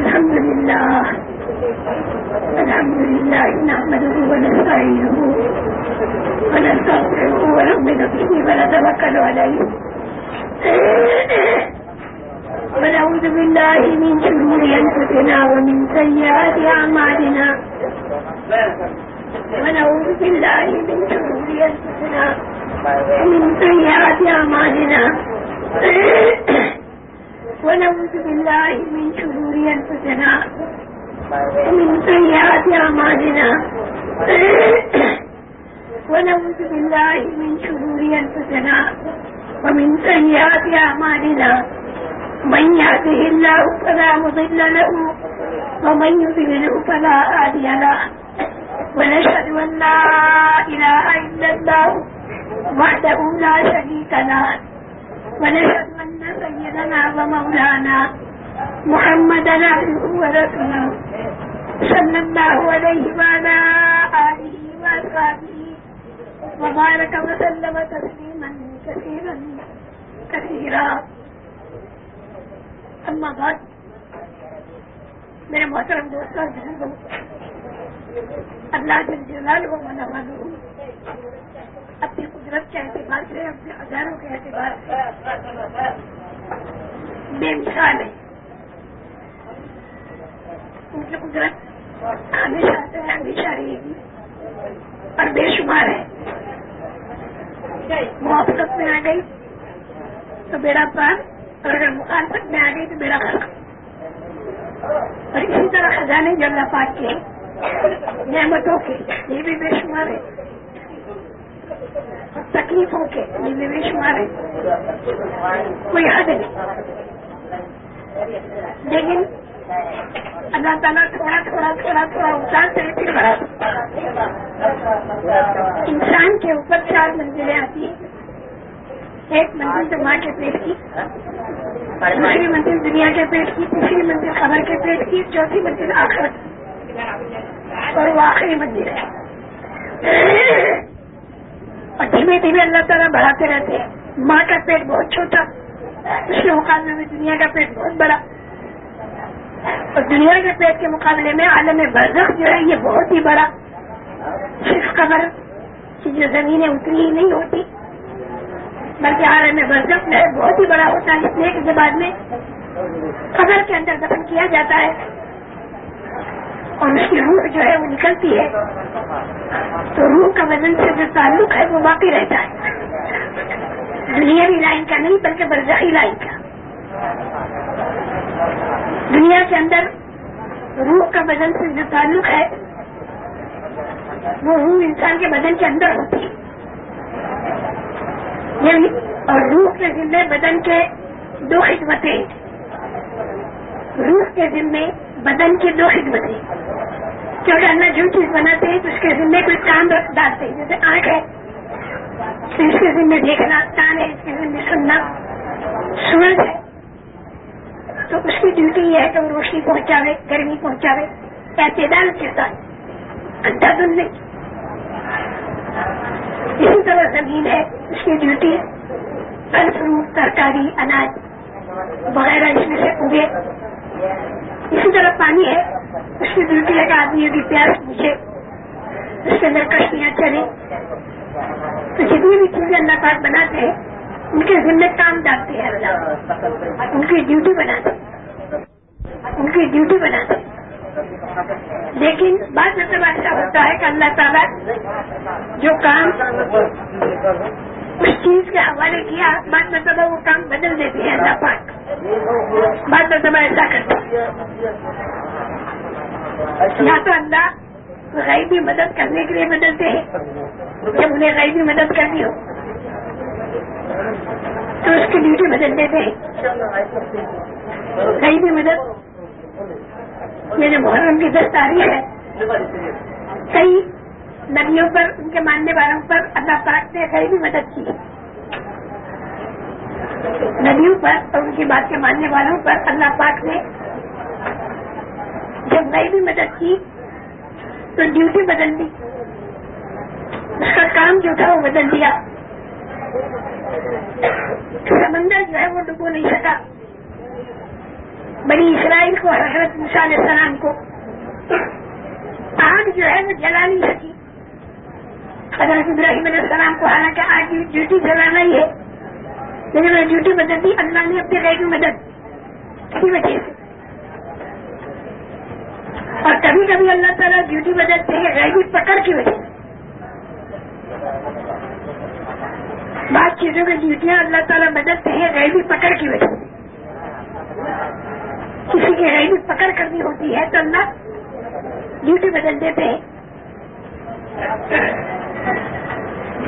الحمد لله الحمد لله نحمده ونستعينه ونستغفره ونؤمن به ونتوكل عليه ونعوذ بالله من شرور انفسنا ومن سيئات اعمالنا. ونعوذ بالله من شرور انفسنا ومن سيئات اعمالنا ونعوذ بالله من شرور انفسنا ومن سيئات اعمالنا ونعوذ بالله من شرور انفسنا ومن سيئات اعمالنا من يهده الله فلا مضل له ومن يضلله فلا هادي له ونشهد ان لا اله الا الله وحده لا شريك له. ونشهد ان سيدنا ومولانا محمدا عبده ورسوله. صلى الله عليه وعلى اله واصحابه وبارك وسلم تسليما كثيرا كثيرا. اما بعد میرے محترم دوستوں بزرگوں اللہ جل جلال و منوالو اپنی قدرت کے اعتبار سے اپنے ہزاروں کے اعتبار سے بے مثال ہے ان کی قدرت ہمیشہ سے ہمیشہ رہے گی اور بے شمار ہے۔ محبت میں آ گئی تو بیڑا پار، اور اگر مخالفت میں آ گئی تو بیڑا خراب اور اسی طرح خزانے جو اللہ پاک کے نعمتوں کے، یہ بھی بے شمار ہے تکلیفوں کے یہ بھی بے شمار ہے۔ کوئی حد نہیں۔ لیکن اللہ تعالیٰ تھوڑا تھوڑا تھوڑا تھوڑا اتارتے ہیں پھر بڑھا۔ انسان کے اوپر چار منزلیں آتی ہیں۔ ایک منزل تو ماں کے پیٹ کی، دوسری منزل دنیا کے پیٹ کی، تیسری منزل خبر کے پیٹ کی، چوتھی منزل آخر اور وہ آخری منزل ہے۔ اور دھیمے دھیمے اللہ تعالیٰ بڑھاتے رہتے ہیں۔ ماں کا پیٹ بہت چھوٹا اس کے مقابلے میں دنیا کا پیٹ بہت بڑا۔ اور دنیا کے پیٹ کے مقابلے میں عالم برزخ جو ہے یہ بہت ہی بڑا۔ صرف قبر کی جو زمینیں اتری ہی نہیں ہوتی، بلکہ عالم برزخ جو ہے بہت ہی بڑا ہوتا ہے۔ اس لیے کے بعد میں قبر کے اندر دفن کیا جاتا ہے اور اس کی روح جو ہے وہ نکلتی ہے۔ تو روح کا وزن سے جو تعلق ہے وہ باقی رہتا ہے دنیاوی لائن کا نہیں، بلکہ برزخی لائن کا۔ دنیا کے اندر روح کا بدن سے جو تعلق ہے، وہ روح انسان کے بدن کے اندر ہوتی ہے۔ یعنی اور روح کے ذمے بدن کے دو خدمتیں۔ روح کے ذمے بدن کی دو خدمتیں۔ کیونکہ اللہ جو چیز بناتے ہیں، تو اس کے ذمے کوئی کام ڈالتے ہیں۔ جیسے آنکھ ہے، تو اس کے ذمے دیکھنا، کان ہے، اس کے ذمے سننا۔ سورج ہے، تو اس کی ڈیوٹی یہ ہے کہ وہ روشنی پہنچاوے، گرمی پہنچاوے، اعتدال کے ساتھ۔ اندھا دن نہیں اسی طرح زمین ہے، اس کی ڈیوٹی پھل، فروٹ، ترکاری، اناج، وغیرہ اس میں سے اگے۔ اسی طرح پانی ہے۔ اس کی ڈیوٹی ہے کہ آدمی بھی پیاس پوچھے اس کے اندر کشتیاں چلے تو جتنی بھی چیزیں اللہ پاک بناتے ہیں، ان کے ذمہ کام ڈالتے ہیں۔ اللہ ان کی ڈیوٹی بناتے ان کی ڈیوٹی بناتے لیکن بعض مطلب ایسا ہوتا ہے کہ اللہ تعالیٰ جو کام اس چیز کے حوالے کیا بعض مطلب وہ کام بدل دیتے ہیں اللہ پاک بعض مطلب ایسا کرتے یا تو اللہ غیبی مدد کرنے کے لیے بدلتے ہیں جب انہیں غیبی مدد کرنی ہو تو اس کی ڈیوٹی بدل دیتے ہیں کہیں بھی مدد میرے محرم کی دس تاریخ ہے کئی نبیوں پر، ان کے ماننے والوں پر اللہ پاک نے کہیں بھی مدد کی ندیوں پر اور ان کی بات کے ماننے والوں پر اللہ پاک نے جب نئی بھی مدد کی، تو ڈیوٹی بدل دی۔ اس کا کام جو تھا وہ بدل دیا۔ سمندر جو ہے وہ ڈبو نہیں سکا۔ بڑی اسرائیل کو حضرت علیہ السلام کو۔ آگ جو ہے وہ جلا نہیں سکی۔ حضرت ابراہیم علیہ السلام کو حالانکہ آج ڈیوٹی جلانا ہی ہے۔ لیکن وہ ڈیوٹی بدل دی اللہ نے اپنے غیر مدد اسی وجہ سے۔ اور کبھی کبھی اللہ تعالیٰ ڈیوٹی بدلتے ہیں غیبی پکڑ کی وجہ سے۔ بعض چیزوں کی ڈیوٹیاں اللہ تعالیٰ بدلتے ہیں غیبی پکڑ کی وجہ سے۔ کسی کی غیبی پکڑ کرنی ہوتی ہے تو اللہ ڈیوٹی بدل دیتے ہیں۔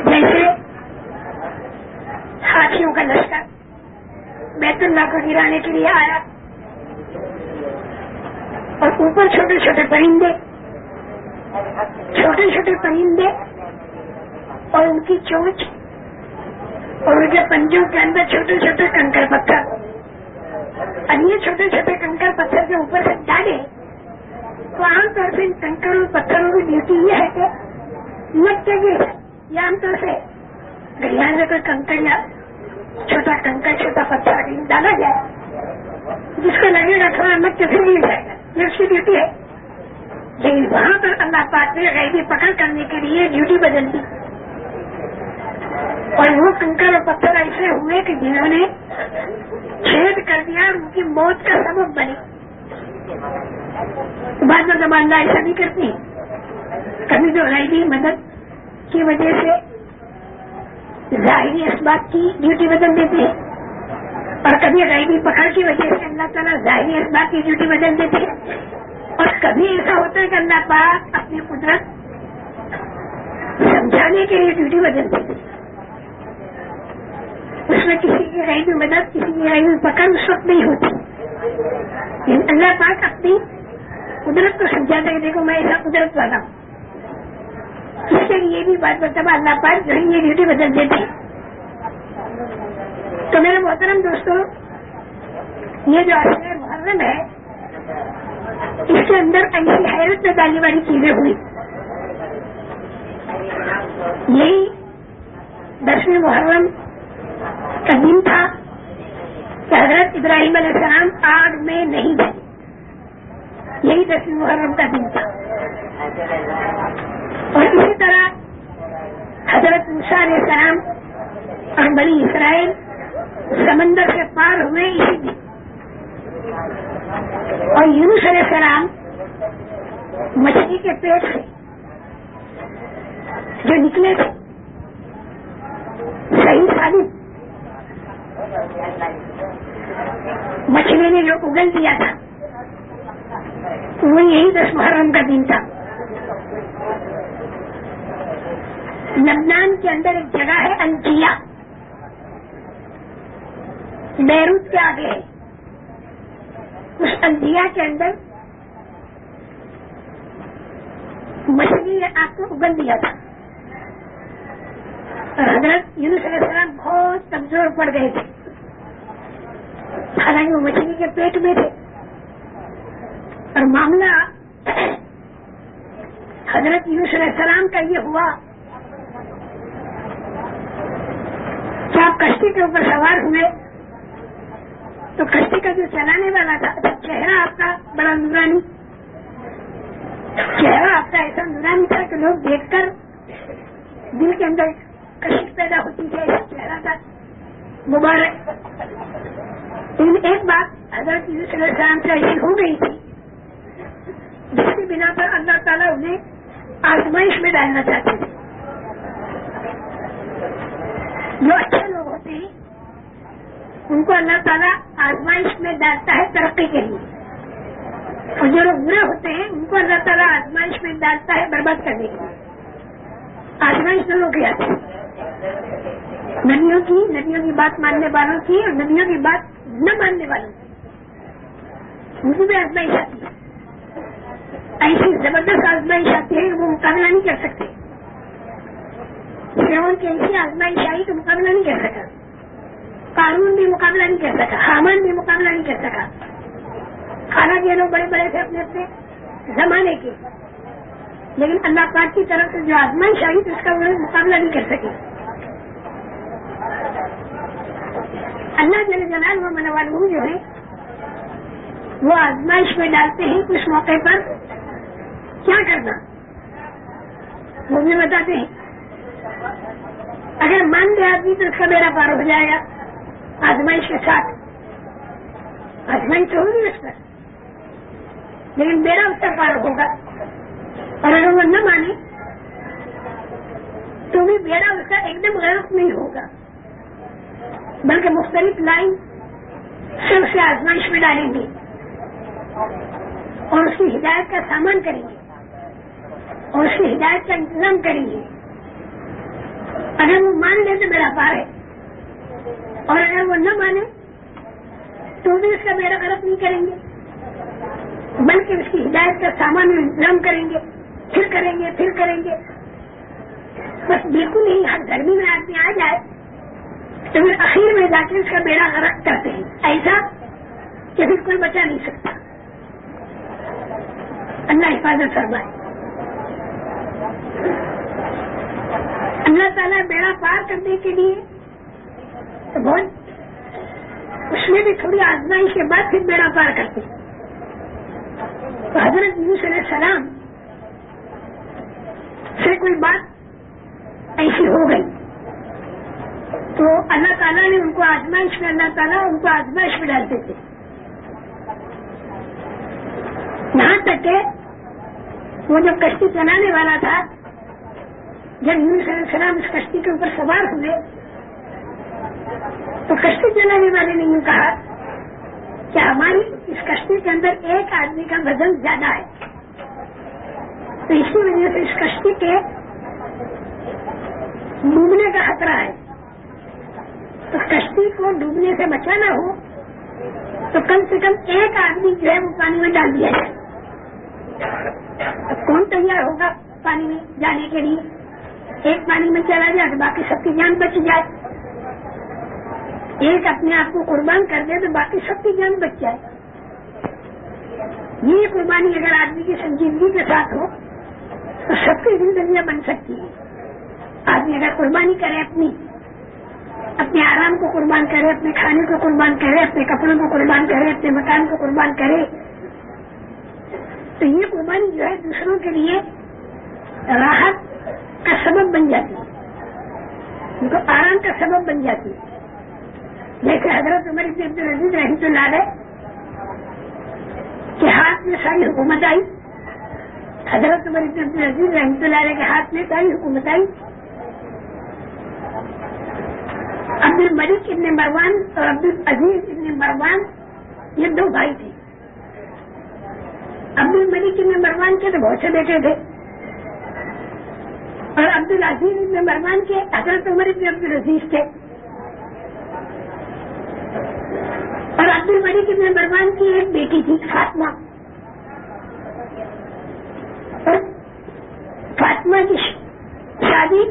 جیسے ہاتھیوں کا لشکر بیت اللہ کو گرانے کے لیے آیا اور اوپر چھوٹے چھوٹے پرندے چھوٹے چھوٹے پرندے اور ان کی چونچ اور ان کے پنجوں کے اندر چھوٹے چھوٹے کنکر پتھر اور یہ چھوٹے چھوٹے کنکر پتھر کے اوپر سے ڈالے تو عام طور سے ان کنکر اور پتھروں کی ڈیوٹی یہ ہے کہ مت کے یہ عام طور سے گڑیا سے کوئی کنکر یا چھوٹا کنکر چھوٹا پتھر ڈالا جائے جس کو لگے گا تھوڑا مت پھر جائے گا یہ اس کی ڈیوٹی ہے لیکن وہاں پر اللہ پاک نے غیبی پکڑ کرنے کے لیے ڈیوٹی بدل دی اور وہ کنکر اور پتھر ایسے ہوئے کہ جنہوں نے چھید کر دیا اور ان کی موت کا سبب بنے بعد میں زمانہ ایسا نہیں کرتی کبھی تو غیبی مدد کی وجہ سے ظاہری اسباب کی ڈیوٹی بدل دیتے ہیں۔ اور کبھی غیبی پکڑ کی وجہ سے اللہ تعالیٰ ظاہری اسباب کی ڈیوٹی بدل دیتے ہیں۔ اور کبھی ایسا ہوتا ہے کہ اللہ پاک اپنی قدرت سمجھانے کے لیے ڈیوٹی بدل دیتے ہیں۔ اس میں کسی کی رائی مدد، کسی کی رائی پکڑ اس وقت نہیں ہوتی۔ یعنی اللہ پاک اپنی قدرت کو سمجھا دے دیکھو میں ایسا قدرت والا ہوں۔ اس کے لیے بھی بات مرتبہ اللہ پاک جو ہے یہ ڈیوٹی بدل دیتے تو میرے محترم دوستوں یہ جو آسر محرم ہے، اس کے اندر ایسی حیرت میں ڈالنے والی چیزیں ہوئی۔ یہی دسویں محرم کا دن تھا کہ حضرت ابراہیم علیہ السلام آگ میں نہیں گئے یہی دسویں محرم کا دن تھا۔ اور اسی طرح حضرت علیہ السلام اور بڑی اسرائیل سمندر سے پار ہوئے اسی دن۔ اور یونس علیہ السلام مچھلی کے پیٹ سے جو نکلے تھے، صحیح ثابت مچھلی نے جو اگل دیا تھا۔ وہ یہی دس محرم کا دن تھا۔ لبنان کے اندر ایک جگہ ہے انجیا بیروت کے آگے اس انجیا کے اندر مچھلی نے آپ کو اگل دیا تھا۔ اور حضرت علیہ السلام بہت کمزور پڑ گئے تھے۔ حالانکہ وہ مچھلی کے پیٹ میں تھے۔ اور معاملہ حضرت علیہ السلام کا یہ ہوا۔ کہ آپ کشتی کے اوپر سوار ہوئے، تو کشتی کا جو چلانے والا تھا چہرہ آپ کا بڑا نورانی، چہرہ آپ کا ایسا نورانی تھا کہ لوگ دیکھ کر دل کے اندر کشش پیدا ہوتی تھی ایسا چہرہ تھا۔ مبارک۔ لیکن ایک بات حضرت صلی اللہ علیہ وسلم سے ایسی ہو گئی تھی، جس کی بنا پر اللہ تعالیٰ انہیں آزمائش میں ڈالنا چاہتے تھے۔ جو اچھے لوگ ہوتے ہیں، ان کو اللہ تعالیٰ آزمائش میں ڈالتا ہے ترقی کے لیے۔ اور جو لوگ برے ہوتے ہیں، ان کو اللہ تعالیٰ آزمائش میں ڈالتا ہے برباد کرنے کے لیے۔ آزمائش دونوں کی آتی ہے ندیوں کی ندیوں کی بات ماننے والوں کی اور ندیوں کی بات نہ ماننے والوں کی۔ ان کو بھی آزمائش آتی ہے۔ ایسی زبردست آزمائش آتی ہے وہ مقابلہ نہیں کر سکتے۔ فرون کی ایسی آزمائش آئی تو مقابلہ نہیں کر سکا۔ قانون بھی مقابلہ نہیں کر سکا۔ حامان بھی مقابلہ نہیں کر سکا۔ کھانا کے لوگ بڑے بڑے تھے اپنے اپنے زمانے کے۔ لیکن اللہ پاک کی طرف سے جو آزمائش آئی تو اس کا وہ مقابلہ نہیں کر سکے۔ اللہ جل جلال و منوال جو ہے، وہ آزمائش میں ڈالتے ہیں اس موقع پر۔ کیا کرنا؟ وہ بھی بتاتے ہیں۔ اگر مان لے آدمی تو اس کا بیڑا پار ہو جائے گا آزمائش کے ساتھ۔ آزمائش ہوگی اس پر۔ لیکن بیڑا اس کا پار ہوگا۔ اور اگر وہ نہ مانے، تو بھی بیڑا اس کا ایک دم غلط نہیں ہوگا۔ بلکہ مختلف لائن سے اسے آزمائش میں ڈالیں گے۔ اور اس کی ہدایت کا سامان کریں گے۔ اور اس کی ہدایت کا انتظام کریں گے۔ اگر وہ مان لے تو میرا پار ہے۔ اور اگر وہ نہ مانے تو بھی اس کا میرا غلط نہیں کریں گے۔ بلکہ اس کی ہدایت کا سامان انتظام کریں گے، پھر کریں گے، پھر کریں گے۔ بس بالکل ہی ہر گرمی میں آدمی آ جائے تو پھر اخیر میں جا کے اس کا بیڑا غرق کرتے ہیں۔ ایسا کہ پھر کوئی بچا نہیں سکتا۔ اللہ حفاظت فرمائے۔ اللہ تعالیٰ بیڑا پار کرنے کے لیے تو بہت اس میں بھی تھوڑی آزمائش کے بعد پھر بیڑا پار کرتے تو حضرت یوس علیہ السلام سے کوئی بات ایسی ہو گئی۔ تو اللہ تعالیٰ نے ان کو آزمائش میں، اللہ تعالیٰ ان کو آزمائش میں ڈالتے تھے۔ یہاں تک کہ وہ جب کشتی چلانے والا تھا جب یونس علیہ السلام اس کشتی کے اوپر سوار ہوئے تو کشتی چلانے والے نے یوں کہا کہ ہماری اس کشتی کے اندر ایک آدمی کا وزن زیادہ ہے۔ تو اسی وجہ سے اس کشتی کے ڈوبنے کا خطرہ ہے۔ تو کشتی کو ڈوبنے سے بچانا ہو، تو کم سے کم ایک آدمی جو ہے وہ پانی میں ڈال دیا جائے۔ کون تیار ہوگا پانی میں جانے کے لیے؟ چلا جائے تو باقی سب کی جان بچ جائے۔ ایک اپنے آپ کو قربان کر دے تو باقی سب کی جان بچ جائے۔ یہ قربانی اگر آدمی کی سنجیدگی کے ساتھ ہو، تو سب کی زندگیاں بن سکتی ہیں۔ آدمی اگر قربانی کرے اپنی، اپنے آرام کو قربان کرے، اپنے کھانے کو قربان کرے، اپنے کپڑوں کو قربان کرے، اپنے مکان کو قربان کرے، تو یہ قربانی جو ہے دوسروں کے لیے راحت کا سبب بن جاتی ہے۔ ان کو آرام کا سبب بن جاتی ہے۔ جیسے حضرت عمر سے عبد العزیز رحمت اللہ علیہ کے ہاتھ میں ساری حکومت آئی۔ حضرت عمر سے عبد العزیز رحمت اللہ علیہ کے ہاتھ میں ساری حکومت آئی۔ عبد الملک ابن مروان اور عبد العزیز ابن مروان یہ دو بھائی تھے۔ عبد الملک ابن مروان کے تو بہت سے بیٹے تھے۔ اور عبد العزیز ابن مروان کے حضرت عمر ابن عبد العزیز تھے اور عبد الملک ابن مروان کی ایک بیٹی تھی، فاطمہ۔ اور فاطمہ کی شادی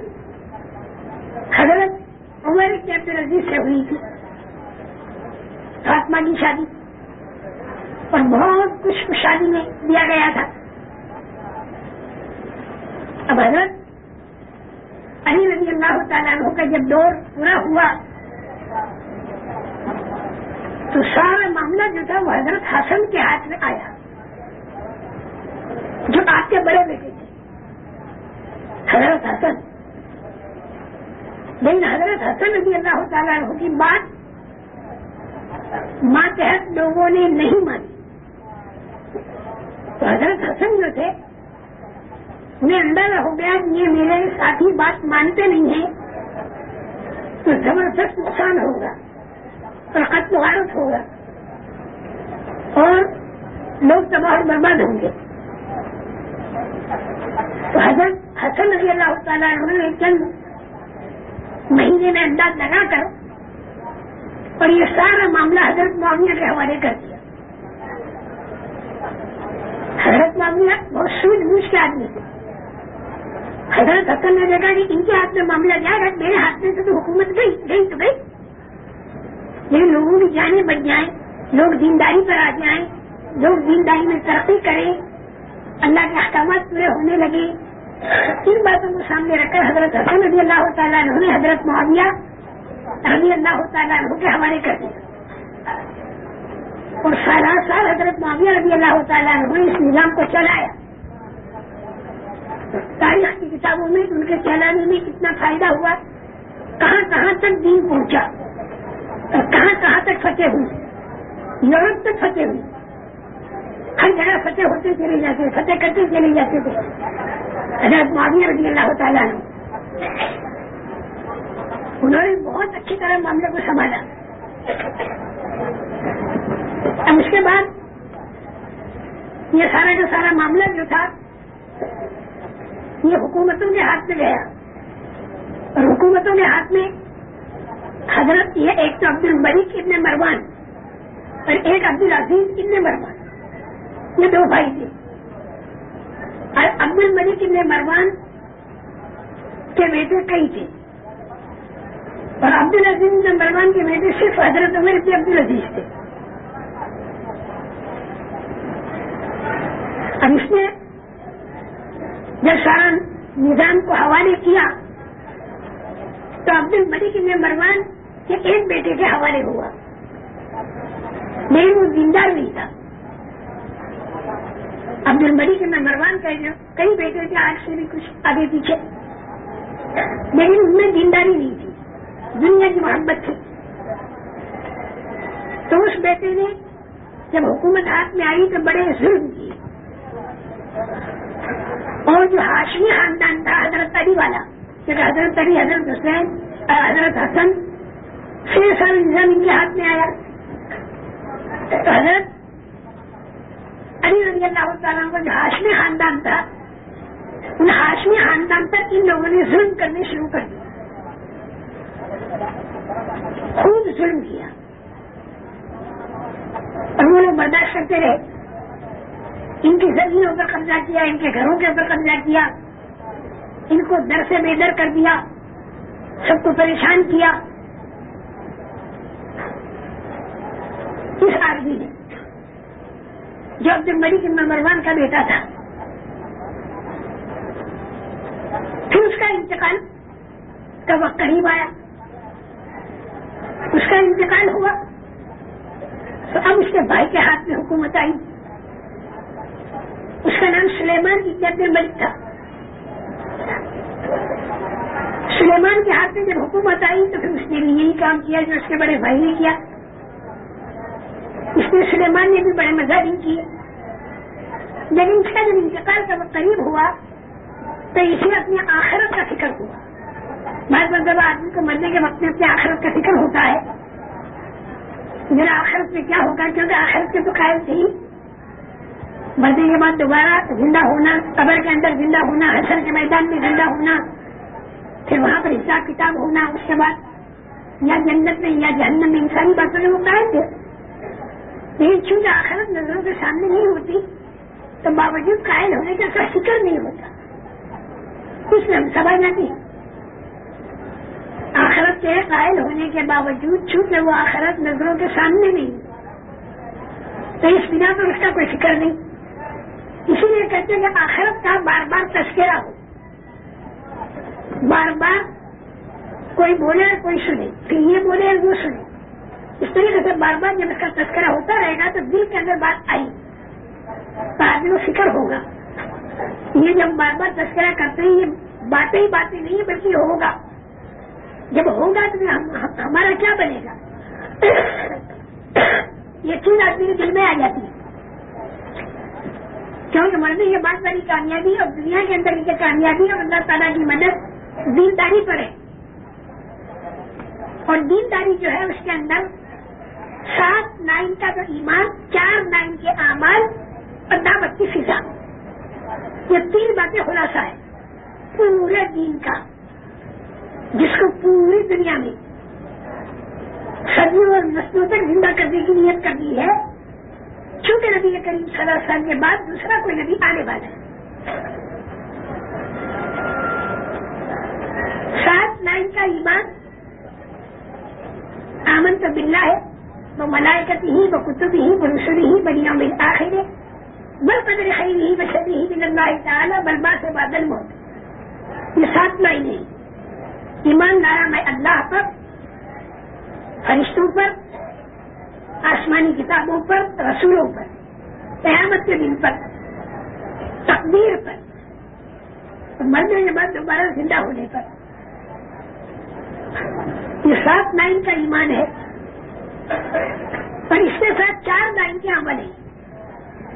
حضرت عمر ابن عبد العزیز سے ہوئی تھی۔ فاطمہ کی شادی۔ اور بہت کچھ شادی میں دیا گیا تھا۔ اب حضرت علی رضی اللہ تعالیٰ عنہ کا جب دور پورا ہوا، تو سارا معاملہ جو تھا وہ حضرت حسن کے ہاتھ میں آیا۔ جو آپ کے بڑے بیٹے تھے، حضرت حسن۔ لیکن حضرت حسن رضی اللہ تعالیٰ عنہ کی بات، ماتحت لوگوں نے نہیں مانی۔ تو حضرت حسن جو تھے انہیں اندازہ ہو گیا، یہ میرے ساتھی بات مانتے نہیں ہیں۔ تو زبردست نقصان ہوگا اور خط غارت ہوگا اور لوگ تباہ برباد ہوں گے۔ تو حضرت حسن رضی اللہ تعالیٰ انہوں نے چند مہینے میں انداز لگا کر اور یہ سارا معاملہ حضرت معاویہ کے حوالے کر دیا۔ حضرت معاملہ بہت سوچ بوجھ کے آدمی تھے۔ حضرت حسن نے دیکھا کہ ان کے ہاتھ میں معاملہ جائے گا میرے ہاتھ میں سے تو حکومت گئی گئی تو گئی۔ لیکن لوگوں کی جانیں بچ جائیں، لوگ دینداری پر آ جائیں، لوگ دینداری میں ترقی کریں، اللہ کے احکامات پورے ہونے لگے۔ ان باتوں کو سامنے رکھ کر حضرت حسن رضی اللہ تعالیٰ نے حضرت معاویہ رضی اللہ تعالیٰ عنہ کے حوالے کر دیا۔ اور سارا سال حضرت معاویہ رضی اللہ تعالیٰ عنہ نے اس نظام کو چلایا۔ تاریخ کی کتابوں میں ان کے چلانے میں کتنا فائدہ ہوا؟ کہاں کہاں تک دین پہنچا؟ اور کہاں کہاں تک فتح ہوئی؟ یورپ تک فتح ہوئی۔ ہر جگہ فتح ہوتے چلے جاتے فتح کرتے چلے جاتے تھے۔ حضرت معاویہ رضی اللہ تعالیٰ نے انہوں نے بہت اچھی طرح معاملے کو سنبھالا۔ اب اس کے بعد یہ سارا کا سارا معاملہ جو تھا یہ حکومتوں کے ہاتھ میں گیا۔ اور حکومتوں کے ہاتھ میں حضرت یہ ایک تو عبد الملک ابن مروان اور ایک عبد العزیز ابن مروان۔ یہ دو بھائی تھے۔ اور عبد الملک ابن مروان کے بیٹے کئی تھے۔ اور عبد العزیز ابن مروان کے بیٹے صرف حضرت عمر کے عبد العزیز تھے۔ اب اس نے جب سارا نظام کو حوالے کیا تو عبد الملک ابن مروان کے ایک بیٹے کے حوالے ہوا۔ لیکن وہ دیندار نہیں تھا۔ عبد الملک ابن مروان کا جو کئی بیٹے تھے، آج سے بھی کچھ آگے پیچھے۔ لیکن ان میں دینداری نہیں تھی۔ دنیا کی محبت تھی۔ تو اس بیٹے نے جب حکومت ہاتھ میں آئی تو بڑے ظلم کیے۔ اور جو ہاشمی خاندان تھا، حضرت علی والا۔ کیونکہ حضرت علی، حضرت حسین حضرت حسن چھ سال نظام ان کے ہاتھ میں آیا۔ تو حضرت علی رضی اللہ تعالیٰ کا جو ہاشمی خاندان تھا، ان ہاشمی خاندان پر ان لوگوں نے ظلم کرنے شروع کر دیا خوب ظلم کیا۔ اور وہ لوگ برداشت کرتے رہے۔ ان کی زمینوں پر قبضہ کیا، ان کے گھروں کے اوپر قبضہ کیا، ان کو در سے بے در کر دیا، سب کو پریشان کیا۔ اس آدمی نے جو عبد الملک نمبر ون کا بیٹا تھا، پھر اس کا انتقال کا وقت قریب آیا۔ اس کا انتقال ہوا۔ تو اب اس کے بھائی کے ہاتھ میں حکومت آئی۔ اس کا نام سلیمان کی عبد الملک تھا۔ سلیمان کے ہاتھ میں جب حکومت آئی تو پھر اس نے بھی یہی کام کیا جو اس کے بڑے بھائی نے کیا۔ اس میں سلیمان نے بھی بڑے مزہ کیے۔ لیکن اس کا جب انتقال کا قریب ہوا تو اسے اپنی آخرت کا فکر ہوا۔ بعض مطلب آدمی کو مرنے کے وقت میں اپنی آخرت کا فکر ہوتا ہے، میرا آخرت میں کیا ہوگا؟ کیونکہ آخرت کے تو قائم تھی۔ مرنے کے بعد دوبارہ زندہ ہونا، قبر کے اندر زندہ ہونا حسر کے میدان میں زندہ ہونا، پھر وہاں پر حساب کتاب ہونا، اس کے بعد یا جنت میں یا جہنم میں انسانی باتوں میں وہ قائم تھے لیکن چونکہ آخرت نظروں کے سامنے نہیں ہوتی۔ تو باوجود قائل ہونے کا کوئی فکر نہیں ہوتا۔ کچھ نہیں سبھا جاتی آخرت کے قائل ہونے کے باوجود چونکہ وہ آخرت نظروں کے سامنے نہیں۔ تو اس بنا پر اس کا کوئی فکر نہیں۔ اسی لیے کہتے ہیں کہ آخرت کا بار بار تذکرہ ہو۔ بار بار کوئی بولے کوئی سنے، پھر یہ بولے وہ سنے۔ اس طریقے سے بار بار جب اس کا تذکرہ ہوتا رہے گا تو دل کے اندر بات آئی۔ تو آدمی کو فکر ہوگا۔ یہ جب بار بار تذکرہ کرتے ہیں، یہ باتیں ہی باتیں نہیں، بلکہ ہوگا۔ جب ہوگا تو ہمارا کیا بنے گا؟ یہ چیز آدمی کے دل میں آ جاتی ہے۔ کیونکہ مرنے کے بعد بڑی کامیابی اور دنیا کے اندر کی کامیابی اور اللہ تعالیٰ کی مدد دینداری پر ہے۔ اور دینداری جو ہے اس کے اندر سات نائن کا جو ایمان، چار نائن کے اعمال اور دعوت کی فضا۔ یہ تین باتیں خلاصہ ہے پورے دین کا، جس کو پوری دنیا میں صدیوں اور نسلوں تک زندہ کرنے کی نیت کرنی ہے۔ چونکہ نبی کریم صلی اللہ علیہ وسلم کے بعد دوسرا کوئی نبی آنے والا ہے۔ سات نائن کا ایمان آمن تو بلّہ ہے۔ وہ ملائکتی ہی، وہ کتب ہی، وہ رسول ہی بنیا مل آخر ہے۔ بل قدر خیر ہی بشری ہی بن اللہ تعالیٰ بلبا سے بادل موت یہ سات مہینے ایمان لایا میں اللہ پر، فرشتوں پر آسمانی کتابوں پر، رسولوں پر، قیامت کے دن پر، تقدیر پر، مرنے کے بعد دوبارہ زندہ ہونے پر۔ یہ سات لائن کا ایمان ہے اور اس کے ساتھ چار لائن کے عمل ہیں۔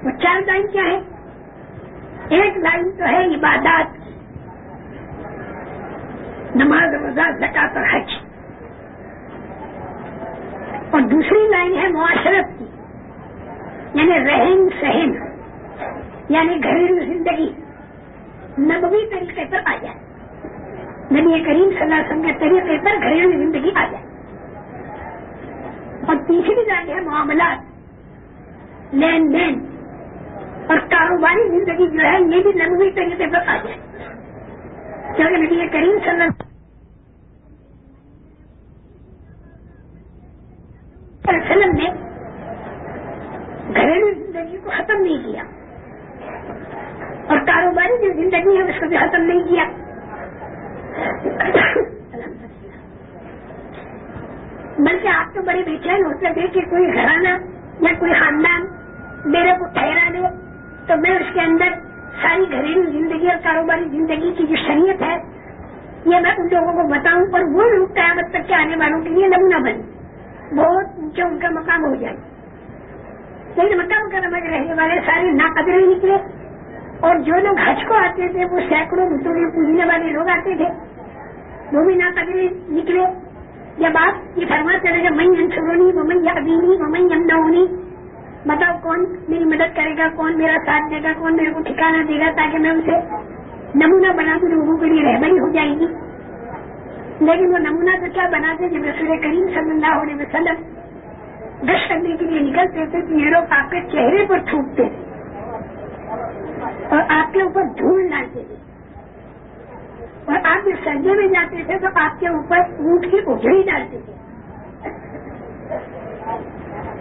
وہ چار لائن کیا ہے ایک لائن تو ہے عبادات کی۔ نماز، روزہ زکات اور حج۔ اور دوسری لائن ہے معاشرت کی۔ یعنی رہن سہن یعنی گھریلو زندگی۔ نبوی طریقے پر آ جائے۔ نبی کریم صلی اللہ علیہ وسلم کے طریقے پر گھریلو زندگی آ جائے۔ اور تیسری لائن ہے معاملات۔ لین دین اور کاروباری زندگی جو ہے، یہ بھی نبوی طریقے پر آ جائے۔ کیونکہ نبی کریم صلی اللہ وسلم نے گھریلو زندگی کو ختم نہیں کیا۔ اور کاروباری جو زندگی ہے، اس کو بھی ختم نہیں کیا۔ بلکہ آپ تو بڑے بے چین ہوتے تھے کہ کوئی گھرانہ یا کوئی خاندان میرے کو ٹھہرا دے تو میں اس کے اندر ساری گھریلو زندگی اور کاروباری زندگی کی جو شریعت ہے، یہ میں ان لوگوں کو بتاؤں اور وہ لوگ قیامت تک کے آنے والوں کے لیے نمونہ بنے بہت اونچا ان کا مقام ہو جائے لیکن مکہ مکرمہ کے رہنے والے سارے ناقدر ہی نکلے اور جو لوگ حج کو آتے تھے وہ سینکڑوں متوں پوجنے والے لوگ آتے تھے وہ بھی ناقدر نکلے جب آپ یہ فرماتے رہے میں انسرونی وہ میں ابینی وہ میں یمنونی بتاؤ کون میری مدد کرے گا کون میرا ساتھ دے گا کون میرے کو ٹھکانا دے گا تاکہ میں اسے نمونہ بنا دوں لوگوں کے لیے رہبری ہو جائے گی لیکن وہ نمونہ تو کیا بناتے جب رسول کریم صلی اللہ علیہ وسلم گشت کرنے کے لیے نکلتے تھے تو یہ لوگ آپ کے چہرے پر تھوکتے تھے اور آپ کے اوپر دھول ڈالتے تھے۔ اور آپ جب سردی میں جاتے تھے تو آپ کے اوپر اونٹ کی اجڑی ڈالتے تھے۔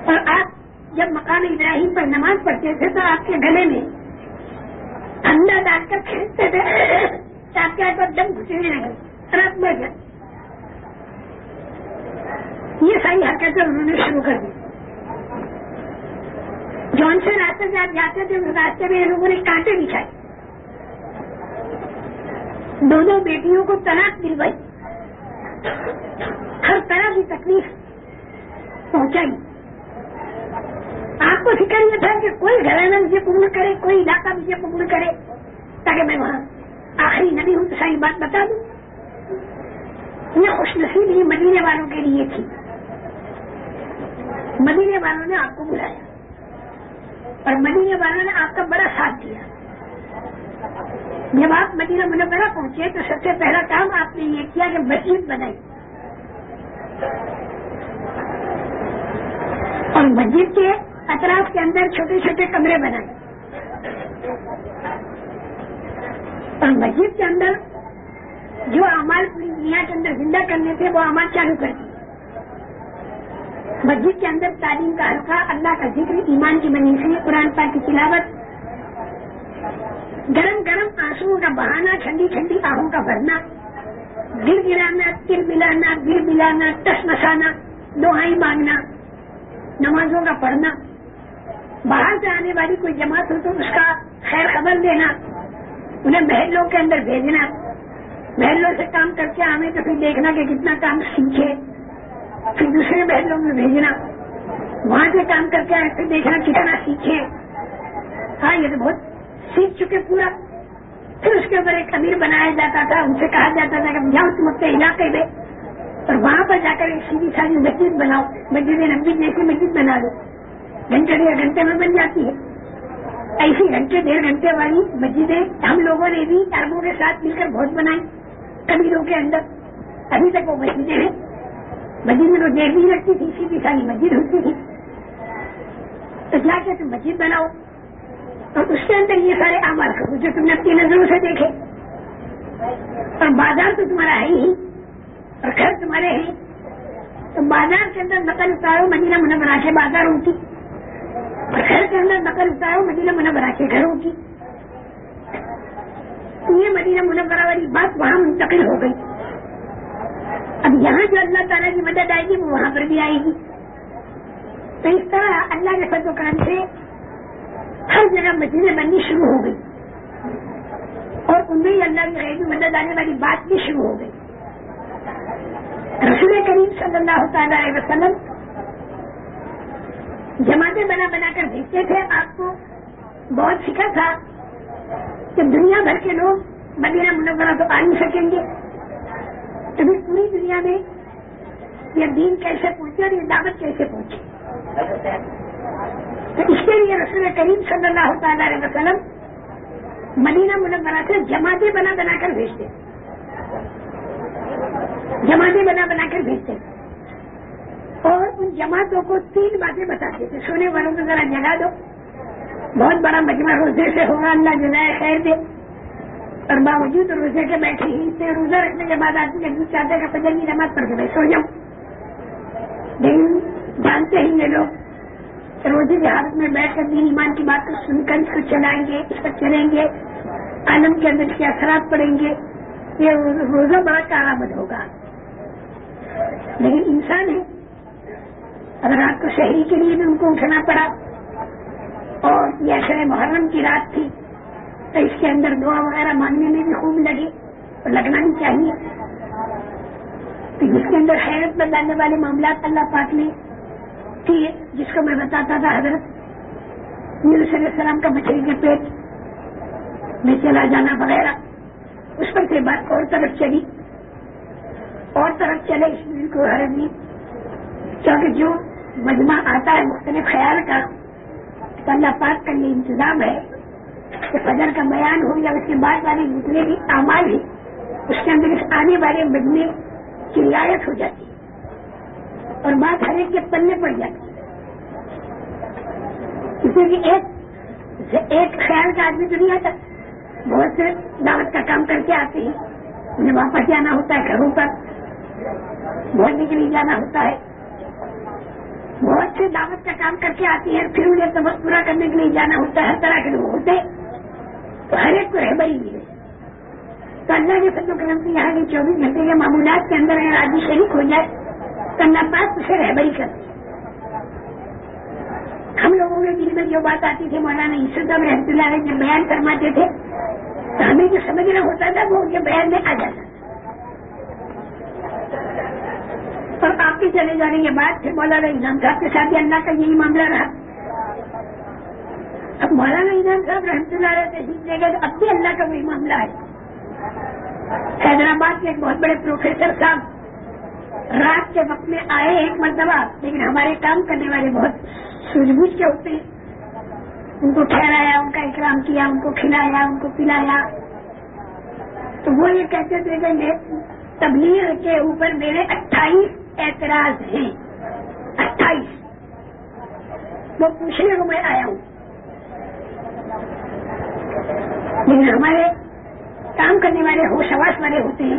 اور آپ جب مقام ابراہیم پر نماز پڑھتے تھے تو آپ کے گلے میں ٹھنڈا ڈال کر کھینچتے تھے آپ کے پر دم گھسنے لگے۔ اور آپ بڑھ گئے یہ ساری حرکتیں انہوں نے شروع کر دی۔ جون سے راستے سے آپ جاتے تھے اس راستے میں لوگوں نے کانٹے بچھائے۔ دونوں بیٹیوں کو طلاق دلوائی۔ ہر طرح کی تکلیف پہنچائی۔ آپ کو فکر یہ تھا کہ کوئی گھرانہ مجھے قبول کرے، کوئی علاقہ مجھے قبول کرے، تاکہ میں وہاں آخری نبی ہوں تو ساری بات بتا دوں۔ یہ خوش نصیب مدینے والوں کے لیے تھی۔ مدینے والوں نے آپ کو بلایا اور مدینے والوں نے آپ کا بڑا ساتھ دیا۔ جب آپ مدینہ منورہ پہنچے تو سب سے پہلا کام آپ نے یہ کیا کہ مسجد بنائی۔ اور مسجد کے اطراف کے اندر چھوٹے چھوٹے کمرے بنائے۔ اور مسجد کے اندر جو امال پوری دنیا کے اندر زندہ کرنے تھے، وہ امال چالو کر دیے۔ مسجد کے اندر تعلیم کا حلقہ اللہ کا ذکر، ایمان کی منی سے قرآن پاک کی تلاوت، گرم گرم آنسو کا بہانا ٹھنڈی ٹھنڈی آہوں کا بھرنا، دل گرانا تل ملانا، دل ملانا ٹس مسانا دعائیں مانگنا، نمازوں کا پڑھنا، باہر سے آنے والی کوئی جماعت ہو تو اس کا خیر خبر دینا انہیں محلوں کے اندر بھیجنا، محلوں سے کام کر کے آنے تو پھر دیکھنا کہ کتنا کام سیکھے۔ پھر دوسرے محلوں میں بھیجنا۔ وہاں سے کام کر کے آئے، پھر دیکھنا کتنا سیکھے ہاں یہ تو بہت سیکھ چکے پورا۔ پھر اس کے اوپر ایک امیر بنایا جاتا تھا، ان سے کہا جاتا تھا کہ جاؤ تم اپنے علاقے میں۔ اور وہاں پر جا کر ایک سیدھی ساری مسجد بناؤ، مسجد نبی جیسی مسجد بنا دو۔ گھنٹے ڈیڑھ گھنٹے میں بن جاتی ہے۔ ایسی گھنٹے ڈیڑھ گھنٹے والی مسجدیں ہم لوگوں نے بھی اربوں کے ساتھ مل کر بہت بنائی قبیلوں کے اندر۔ ابھی تک وہ مسجدیں ہیں۔ مسجد میں تو دیر بھی لگتی تھی سیدھی ساری مسجد ہوتی تھی۔ تو جا کے تم مسجد بناؤ۔ اور اس کے اندر یہ سارے آمار کرو جو تم نے اپنی نظروں سے دیکھے۔ اور بازار تو تمہارا ہے ہی، اور گھر تمہارے ہیں۔ تو بازار کے اندر نقل اتارو، مدینہ منورہ کے بازاروں کی۔ اور گھر کے اندر نقل اتارو، مدینہ منورہ کے گھروں کی۔ یہ مدینہ منورہ والی بات وہاں منتقل ہو گئی۔ اب یہاں جو اللہ تعالیٰ کی مدد آئے گی، وہ وہاں پر بھی آئے گی۔ تو اس طرح اللہ کے فضل و کرم سے ہر جگہ مسجدیں بننی شروع ہو گئی۔ اور ان میں اللہ کی غیر مدد آنے والی بات بھی شروع ہو گئی۔ رسول کریم صلی اللہ تعالی علیہ وسلم جماعتیں بنا بنا کر بھیجتے تھے۔ آپ کو بہت فکر تھا کہ دنیا بھر کے لوگ مدینہ منورہ تو آ نہیں سکیں گے۔ ابھی پوری دنیا میں یہ دین کیسے پہنچے اور یہ دعوت کیسے پہنچے؟ تو اس کے لیے رسول کریم صلی اللہ تعالی علیہ وسلم مدینہ منورہ سے جماعتیں بنا بنا کر بھیجتے جماعتیں بنا بنا کر بھیجتے اور ان جماعتوں کو تین باتیں بتاتے تھے۔ سونے والوں کو ذرا جگا دو۔ بہت بڑا مجمع روزے سے ہوگا اللہ جزائے خیر دے۔ اور باوجود روزے کے بیٹھے ہی سے روزہ رکھنے کے بعد آدمی کے دودھ چاہتے کا پجن کی نماز پڑھ کے میں سو جاؤں لیکن جانتے ہی یہ لوگ۔ روزے کی حالت میں بیٹھ کر دین ایمان کی بات کو سن کر اس کو چلائیں گے، اس پر چلیں گے۔ عالم کے اندر کے اثرات پڑیں گے؟ یہ روزہ بڑا کارآمد ہوگا۔ لیکن انسان ہے۔ اگر رات کو شہری کے لیے بھی ان کو اٹھنا پڑا اور یہ شہ محرم کی رات تھی تو اس کے اندر دعا وغیرہ مانگنے میں بھی خوب لگے اور لگنا ہی چاہیے۔ تو جس کے اندر حیرت بتانے والے معاملات اللہ پاک نے کیے، جس کو میں بتاتا تھا حضرت علیہ السلام کا مچھلی کے پیٹ میں چلا جانا وغیرہ، اس پر سے بات اور طرف چلی۔ اور طرف چلے اس دل کو ہر آدمی کیونکہ جو مجمع آتا ہے مختلف خیال کا اللہ پاک کا یہ انتظام ہے۔ کہ فجر کا بیان ہو یا اس کے بعد والے جتنے بھی اعمال ہیں اس کے اندر اس آنے والے مجمے کی رعایت ہو جاتی ہے اور بات ہر ایک کے پلنے پڑ جاتی اسی لیے ایک ایک خیال کا آدمی تو نہیں آتا بہت سے دعوت کا کام کر کے آتے ہیں۔ انہیں واپس جانا ہوتا ہے گھروں پر بھولنے کے لیے جانا ہوتا ہے۔ بہت سے دعوت کا کام کر کے آتی ہے پھر انہیں سبق پورا کرنے کے لیے جانا ہوتا ہے، ہر طرح کے لوگ ہوتے ہیں۔ تو ہر ایک کو رہبری ملے تو اللہ کے سب کرم سے یہاں کے چوبیس گھنٹے کے معمولات کے اندر اگر آدمی شریک ہو جائے، تو اللہ پاس اسے رہبری کرتی ہم لوگوں کے دل میں جو بات آتی تھی، مولانا عیسد رحمت اللہ علیہ جب بیان فرماتے تھے، تو ہمیں جو سمجھنا ہوتا تھا، وہ ان کے بیان میں آ جاتا۔ اور آپ کے چلے جانے کے بعد پھر مولانا انعام صاحب کے ساتھ بھی اللہ کا یہی معاملہ رہا۔ اب مولانا انعام صاحب رحمت اللہ علیہ تحریر دے گئے اب بھی اللہ کا وہی معاملہ ہے۔ حیدرآباد کے ایک بہت بڑے پروفیسر صاحب رات کے وقت میں آئے ایک مرتبہ، لیکن ہمارے کام کرنے والے بہت سوجھ بوجھ کے ہوتے ہیں۔ ان کو ٹھہرایا، ان کا اکرام کیا، ان کو کھلایا، ان کو پلایا۔ تو وہ یہ کہتے تھے کہ تبلیغ کے اوپر میرے اٹھائیس اعتراض ہیں۔ اٹھائیس۔ وہ پوچھنے کو میں آیا ہوں۔ لیکن ہمارے کام کرنے والے ہوش آواس والے ہوتے ہیں۔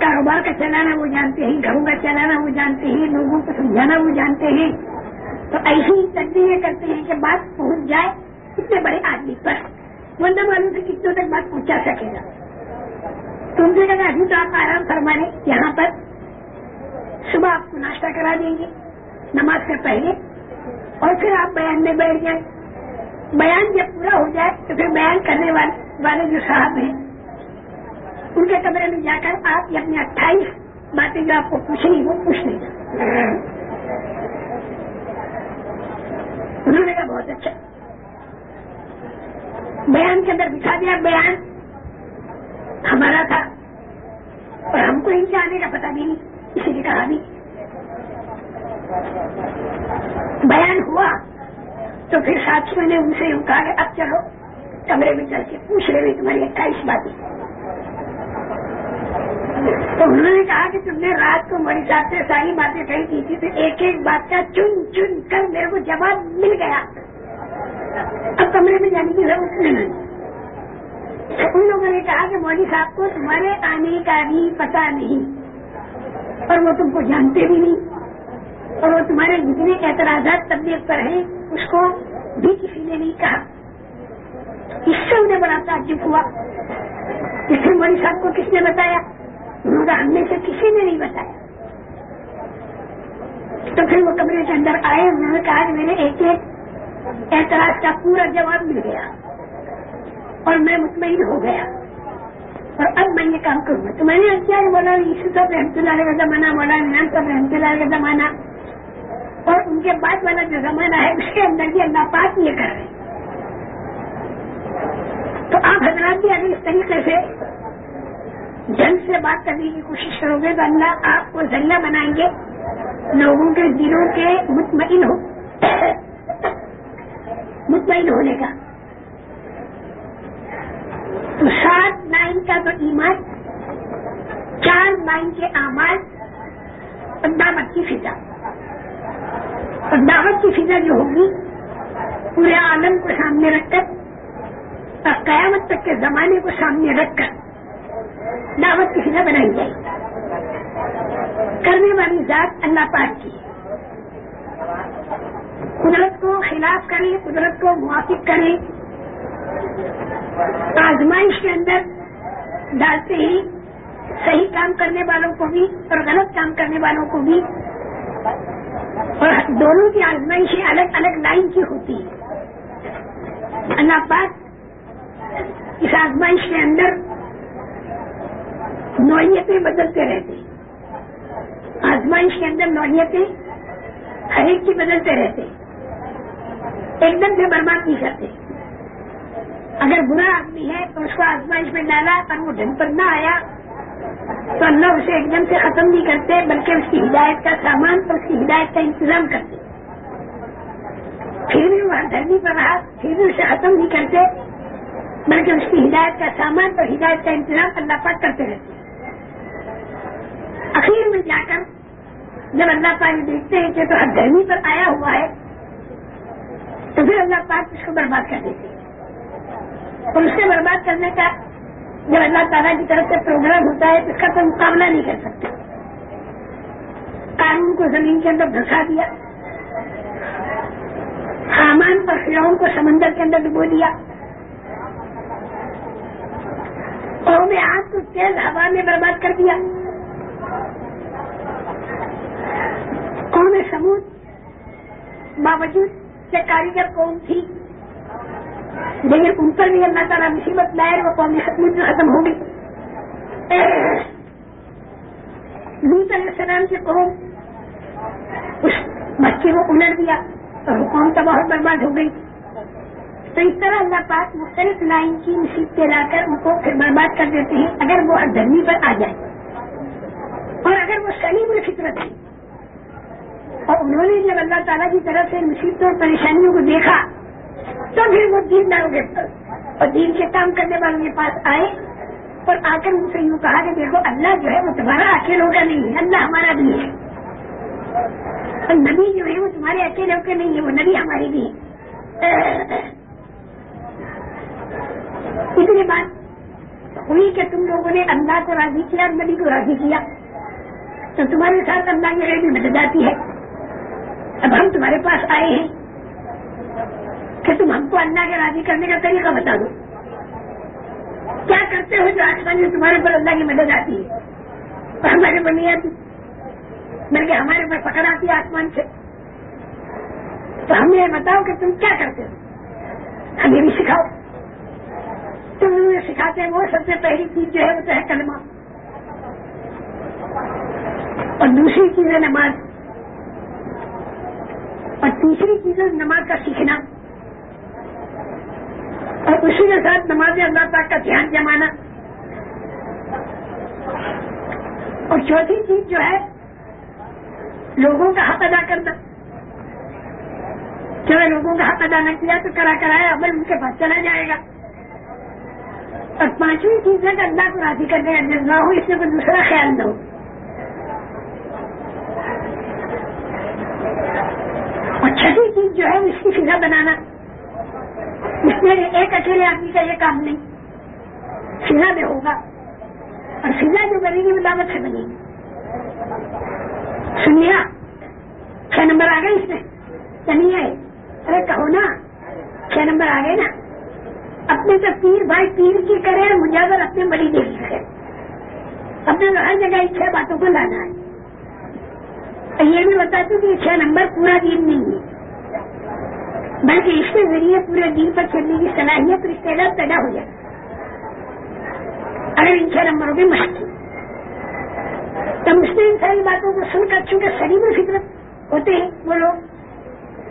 کاروبار کا چلانا وہ جانتے ہیں، گھروں کا چلانا وہ جانتے ہیں، لوگوں کو سمجھانا وہ جانتے ہیں۔ تو ایسی تبدیلیاں کرتے ہیں کہ بات پہنچ جائے اتنے بڑے آدمی پر۔ ورنہ معلوم سے کتنے تک بات پہنچا سکے گا۔ تم سے کہا ابھی تو آپ آرام فرما لیں، یہاں پر صبح آپ کو ناشتہ کرا دیں گے، نماز سے پہلے، اور پھر آپ بیان میں بیٹھ جائیں۔ بیان جب پورا ہو جائے تو پھر بیان کرنے والے جو صاحب ہیں، ان کے کمرے میں جا کر آپ یہ اپنی اٹھائیس باتیں جو آپ کو پوچھنی وہ پوچھ لیں۔ انہوں نے کہا، بہت اچھا۔ بیان کے اندر بٹھا دیا، بیان ہمارا تھا اور ہم کو ان سے آنے کا پتہ بھی نہیں اسی نے کہا بھی بیان ہوا۔ تو پھر ساتھیوں نے ان سے کہا کہ اب چلو، کمرے میں چل کے پوچھ رہے تمہاری اٹھائیس باتیں تو انہوں نے کہا کہ تم نے رات کو میری ساتھ سے ساری باتیں کہی کی تھی تو ایک ایک بات کا چن چن کر میرے کو جواب مل گیا۔ اب کمرے میں جانے کی ضرورت نہیں۔ ان لوگوں نے کہا کہ مودی صاحب کو تمہارے آنے کا بھی پتا نہیں، اور وہ تم کو جانتے بھی نہیں، اور وہ تمہارے جتنے اعتراضات طبیعت پر ہیں اس کو بھی کسی نے نہیں کہا۔ اس سے انہیں بڑا تعجب ہوا۔ اس سے مودی صاحب کو کس نے بتایا؟ مگر ہم میں سے کسی نے نہیں بتایا۔ تو پھر وہ کمرے کے اندر آئے، انہوں نے کہا کہ میرے ایک ایک اعتراض کا پورا جواب مل گیا اور میں مطمئن ہو گیا۔ اور اب میں یہ کام کروں گا۔ تو میں نے کیا بولا یسو صاحب رحمۃ اللہ کا زمانہ بولا عمران صاحب رحمۃ اللہ کا زمانہ۔ اور ان کے بعد والا جو زمانہ ہے، اس کے اندر بھی اللہ پاک یہ کر رہے ہیں۔ تو آپ حضرات بھی اگر اس طریقے سے جنگ سے بات کرنے کی کوشش کرو گے تو اللہ آپ کو ذریعہ بنائیں گے، لوگوں کے دلوں کے مطمئن ہو، مطمئن ہونے کا۔ تو سات لائن کا تو ایمان، چار لائن کے آماد اور دعوت کی فضا۔ اور دعوت کی فضا جو ہوگی، پورے عالم کو سامنے رکھ کر اور قیامت تک کے زمانے کو سامنے رکھ کر دعوت کی فضا بنائی جائے۔ کرنے والی ذات اللہ پاک کی۔ قدرت کو خلاف کریں قدرت کو موافق کریں آزمائش کے اندر ڈالتے ہی صحیح کام کرنے والوں کو بھی اور غلط کام کرنے والوں کو بھی اور دونوں کی آزمائشیں الگ الگ لائن کی ہوتی ہیں۔ اللہ پاک اس آزمائش کے اندر نوعیتیں بدلتے رہتے آزمائش کے اندر نوعیتیں ہر ایک کی بدلتے رہتے ایک دم سے برباد نہیں کرتے۔ اگر برا آدمی ہے تو اس کو آزمائش میں ڈالا اور وہ ڈھنگ پر نہ آیا۔ تو اللہ اسے ایک دم سے ختم نہیں کرتے، بلکہ اس کی ہدایت کا سامان اور اس کی ہدایت کا انتظام کرتے۔ پھر بھی وہ دھرمی پر رہا، پھر بھی اسے ختم نہیں کرتے، بلکہ اس کی ہدایت کا سامان اور ہدایت کا انتظام اللہ پاک کرتے رہتے۔ اخیر میں جا کر جب اللہ پاک دیکھتے ہیں کہ تو ہر گرمی پر آیا ہوا ہے، تو پھر اللہ پاک اس کو برباد کر دیتے۔ اور اس سے برباد کرنے کا جب اللہ تعالیٰ کی طرف سے پروگرام ہوتا ہے تو اس کا تو مقابلہ نہیں کر سکتے۔ قانون کو زمین کے اندر دھسا دیا۔ سامان پر فرعون کو سمندر کے اندر ڈبو دیا۔ قوم آگ کو تیز ہوا میں برباد کر دیا۔ قوم سمود باوجود کہ کاریگر قوم تھی۔ لیکن ان پر بھی اللہ تعالیٰ مصیبت لائے وہ قوم سمود میں ختم ہو گئی لوت علیہ السلام کی قوم اس بچے کو الٹ دیا اور وہ قوم تو بہت برباد ہو گئی۔ تو اس طرح اللہ پاک مختلف لائن کی مصیبتیں لا کر ان کو پھر برباد کر دیتے ہیں اگر وہ دھرمی پر آ جائے۔ اور اگر وہ سلیم فطرت ہے۔ اور انہوں نے جب اللہ تعالیٰ کی طرف سے مصیبتوں اور پریشانیوں کو دیکھا تو پھر وہ دین داروں کے اور دین کے کام کرنے والوں کے پاس آئے اور آ کر ان سے یوں کہا کہ دیکھو، اللہ جو ہے وہ تمہارا اکیلوں کا نہیں ہے اللہ ہمارا بھی ہے۔ اور نبی جو ہے وہ تمہارے اکیلوں کے نہیں ہے، وہ نبی ہماری بھی ہے۔ اتنی بات ہوئی کہ تم لوگوں نے اللہ کو راضی کیا اور نبی کو راضی کیا۔ تو تمہارے ساتھ اللہ کی ریڈی مدد آتی ہے۔ اب ہم تمہارے پاس آئے ہیں۔ کہ تم ہم کو اللہ کے راضی کرنے کا طریقہ بتا دو۔ کیا کرتے ہو جو آسمان میں تمہارے اوپر اللہ کی مدد آتی ہے؟ اور ہمارے اوپر نہیں آتی۔ بلکہ ہمارے اوپر پکڑ آتی ہے آسمان سے۔ تو ہمیں یہ بتاؤ کہ تم کیا کرتے ہو؟ ہمیں بھی سکھاؤ۔ سکھاتے ہیں وہ سب سے پہلی چیز جو ہے وہ تو ہے کلمہ۔ اور دوسری چیز ہے نماز۔ اور تیسری چیز ہے نماز کا سیکھنا۔ اور اسی کے ساتھ نماز اللہ پاک کا دھیان جمانا اور چوتھی چیز جو ہے، لوگوں کا حق ادا کرنا۔ چلو لوگوں کا حق ادا نہ کیا تو کرا کرایا، عمل ان کے پاس چلا جائے گا۔ اور پانچویں چیز ہے کہ اللہ کو راضی کرنے کا جذبہ ہو، اس میں کوئی دوسرا خیال نہ ہو۔ اور چھٹی چیز جو ہے، اس کی فضا بنانا۔ اس میں ایک اکیلے آدمی کا یہ کام نہیں۔ فضا میں ہوگا۔ اور فضا جو بنے گی، وہ دعوت سے بنے گی۔ سنیا چھ نمبر آ گئے اس میں۔ یعنی نہیں آئے ارے کہو نا، چھ نمبر آ گئے نا۔ اپنے سے پیر، بھائی پیر کی کرے مجاور اپنے بڑی دیکھ سکے۔ اپنے ہر جگہ چھ باتوں کو لانا ہے۔ یہ بھی بتاتے کہ چھ نمبر پورا دین نہیں ہے۔ بلکہ اس کے ذریعے پورے دین پر چلنے کی صلاحیت رشتے دار پیدا ہو جائے۔ اگر ان چھ نمبروں کی مشکل تو مسلم ان ساری باتوں کو سن کر چونکہ سری میں ہوتے ہیں، وہ لوگ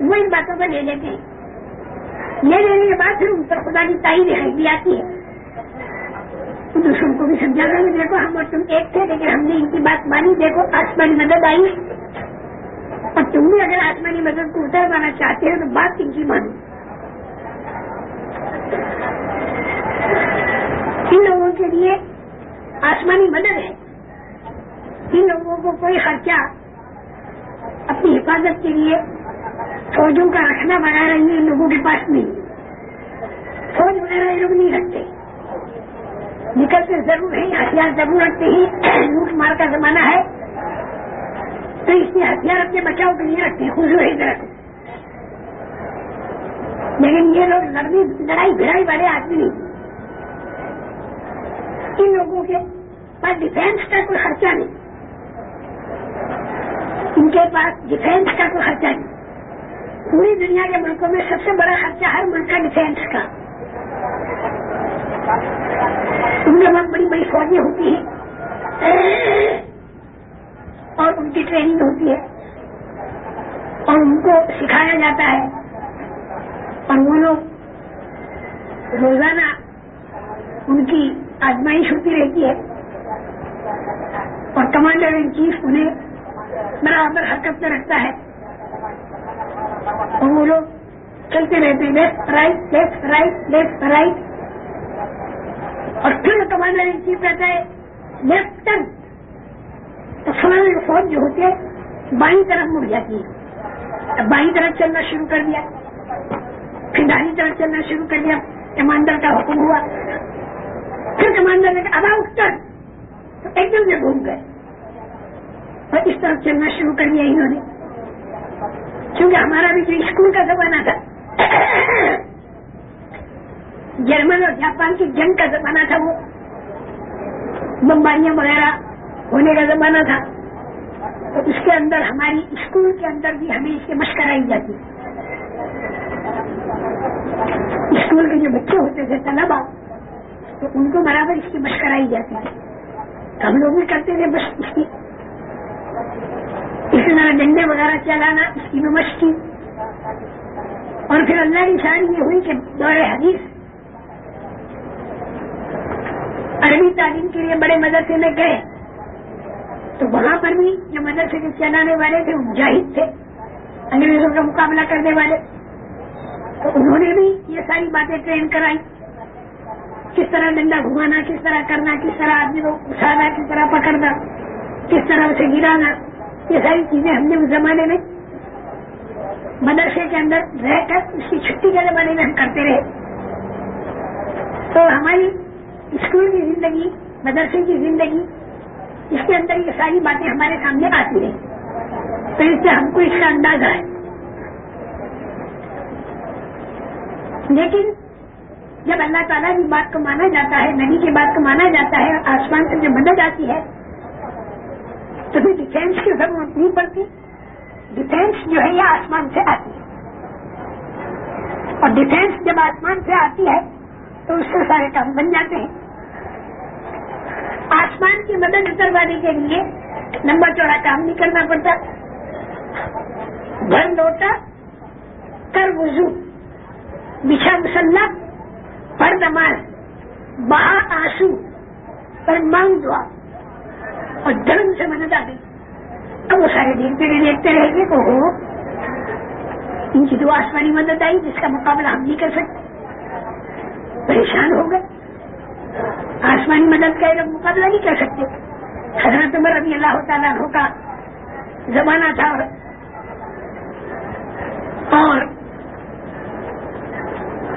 وہ ان باتوں کو لے لیتے ہیں۔ لے لینے کے بعد پھر ان پر خدا کی تائی دکھائی بھی آتی ہے۔ دوسروں کو بھی سمجھا رہے دیکھو ہم اور تم ایک تھے، لیکن ہم نے ان کی بات مانی، دیکھو آسمانی مدد آئی۔ اور تم بھی اگر آسمانی مدد کو اتر پانا چاہتے ہو تو بات ان کی مانو۔ ان لوگوں کے لیے آسمانی مدد ہے ان لوگوں کو کوئی خرچہ اپنی حفاظت کے لیے فوجوں کا رکھنا وغیرہ یہ ان لوگوں کے پاس نہیں۔ فوج وغیرہ یہ لوگ نہیں رکھتے۔ نکلتے ضرور ہیں، ہتھیار ضرور رکھتے ہیں۔ لوٹ مار کا زمانہ ہے۔ تو اس لیے ہتھیار اپنے بچاؤ کے لیے رکھتے خوش ہوئے رکھتے لیکن یہ لوگ لڑنے لڑائی، بھڑائی والے آدمی نہیں ان لوگوں کے پاس ڈیفینس کا کوئی خرچہ نہیں۔ ان کے پاس ڈیفینس کا کوئی خرچہ نہیں۔ پوری دنیا کے ملکوں میں سب سے بڑا خرچہ ہر ملک کا ڈیفینس کا۔ ان میں بہت بڑی بڑی فوجیں ہوتی ہیں۔ اور ان کی ٹریننگ ہوتی ہے اور ان کو سکھایا جاتا ہے اور وہ لوگ روزانہ ان کی آزمائش ہوتی رہتی ہے اور کمانڈر ان چیف انہیں برابر حرکت میں رکھتا ہے اور وہ لوگ چلتے رہتے ہیں left right left right left right اور پھر کمانڈر ان چیف رہتا ہے لیفٹنٹ تو فلاں فوج جو ہوتی ہے بائیں طرف مڑ جاتی ہے بائیں طرف چلنا شروع کر دیا۔ پھر دائیں طرف چلنا شروع کر دیا۔ کمانڈر کا حکم ہوا۔ پھر کمانڈر نے کہا اٹھ کر تو ایک دم سے گھوم گئے۔ اور اس طرف چلنا شروع کر دیا انہوں نے۔ کیونکہ ہمارا بھی جو اسکول کا زمانہ تھا، جرمن اور جاپان کی جنگ کا زمانہ تھا وہ۔ بمباریاں وغیرہ۔ ہونے کا زمانہ تھا۔ تو اس کے اندر ہماری اسکول کے اندر بھی ہمیں اس کی مشق کرائی جاتی۔ اسکول کے جو بچے ہوتے تھے طلبا تو ان کو برابر اس کی مشق کرائی جاتی تھی۔ ہم لوگ بھی کرتے تھے بس اس کی۔ اسی طرح ڈنڈے وغیرہ چلانا، اس کی بھی مشق کی۔ اور پھر اللہ کی شان یہ ہوئی کہ دور حدیث۔ عربی تعلیم کے لیے بڑے مدرسے میں گئے۔ تو وہاں پر بھی جو مدرسے کے چلانے والے تھے، وہ مجاہد تھے، انگریزوں کا مقابلہ کرنے والے۔ تو انہوں نے بھی یہ ساری باتیں ٹرین کرائی۔ کس طرح ڈنڈا گھمانا، کس طرح کرنا، کس طرح آدمی کو اٹھانا، کس طرح پکڑنا، کس طرح اسے گرانا، یہ ساری چیزیں ہم نے اس زمانے میں مدرسے کے اندر رہ کر اس کی چھٹی کے زمانے میں ہم کرتے رہے۔ تو ہماری اسکول کی زندگی، مدرسے کی زندگی اس کے اندر یہ ساری باتیں ہمارے سامنے آتی رہی تو اس سے ہم کو اس کا اندازہ ہے۔ لیکن جب اللہ تعالیٰ کی بات کو مانا جاتا ہے، نبی کی بات کو مانا جاتا ہے، آسمان سے جو مدد آتی ہے، تو پھر ڈیفینس کی ضرورت نہیں پڑتی۔ ڈیفینس جو ہے، یہ آسمان سے آتی ہے۔ اور ڈیفینس جب آسمان سے آتی ہے، تو اس سے سارے کام بن جاتے ہیں۔ آسمان کی مدد اتروانے کے لیے لمبا چوڑا کام نہیں کرنا پڑتا۔ گھر لوٹا کر وضو، بچھا مسلح پر نماز بہا آسو پر مانگ دعا۔ اور دھرم سے مدد آ گئی اب وہ سارے دیکھتے رہے دیکھتے رہے گے تو ہو ان کی دو آسمانی مدد آئی جس کا مقابلہ ہم نہیں کر سکتے۔ پریشان ہو گئے۔ آسمانی مدد کا لوگ مقابلہ نہیں کر سکتے۔ حضرت عمر رضی اللہ تعالیٰ کا زمانہ تھا اور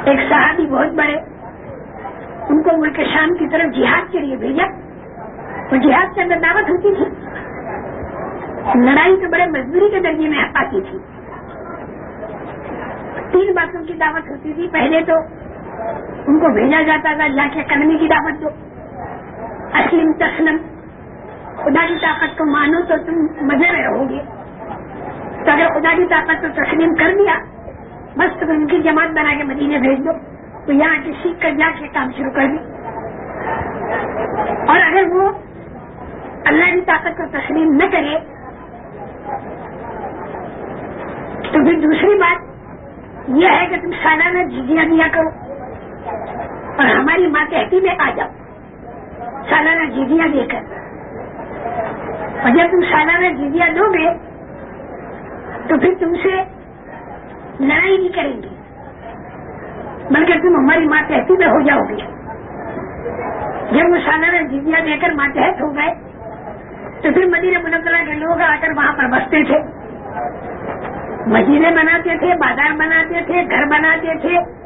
ایک صحابی بہت بڑے، ان کو ملک شام کی طرف جہاد کے لیے بھیجا۔ وہ جہاد کے اندر دعوت ہوتی تھی۔ لڑائی تو بڑے مزدوری کے درجے میں آتی تھی۔ تین باتوں کی دعوت ہوتی تھی۔ پہلے تو ان کو بھیجا جاتا تھا جا کے کرنے کی دعوت دو۔ اسلم تسلم۔ خدا کی طاقت کو مانو تو تم مزے میں رہو گے۔ تو اگر خدا کی طاقت کو تسلیم کر دیا، بس تم ان کی جماعت بنا کے مدینے بھیج دو۔ تو یہاں کی سیکھ کر جا کے کام شروع کر دی۔ اور اگر وہ اللہ کی طاقت کو تسلیم نہ کرے، تو پھر دوسری بات یہ ہے کہ تم سالانہ جزیاں دیا کرو۔ اور ہماری ماتحتی میں آ جاؤ سالانہ جزیاں دے کر۔ اور جب تم سالانہ جزیاں دو گے، تو پھر تم سے لڑائی نہیں کریں گے۔ بلکہ تم ہماری ماتحتی میں ہو جاؤ گے۔ جب وہ سالانہ جزیاں دے کر ماتحت ہو گئے، تو پھر مدینہ منقرہ کے لوگ آ کر وہاں پر بستے تھے۔ مسجدیں بناتے تھے، بازار بناتے تھے، گھر بناتے تھے۔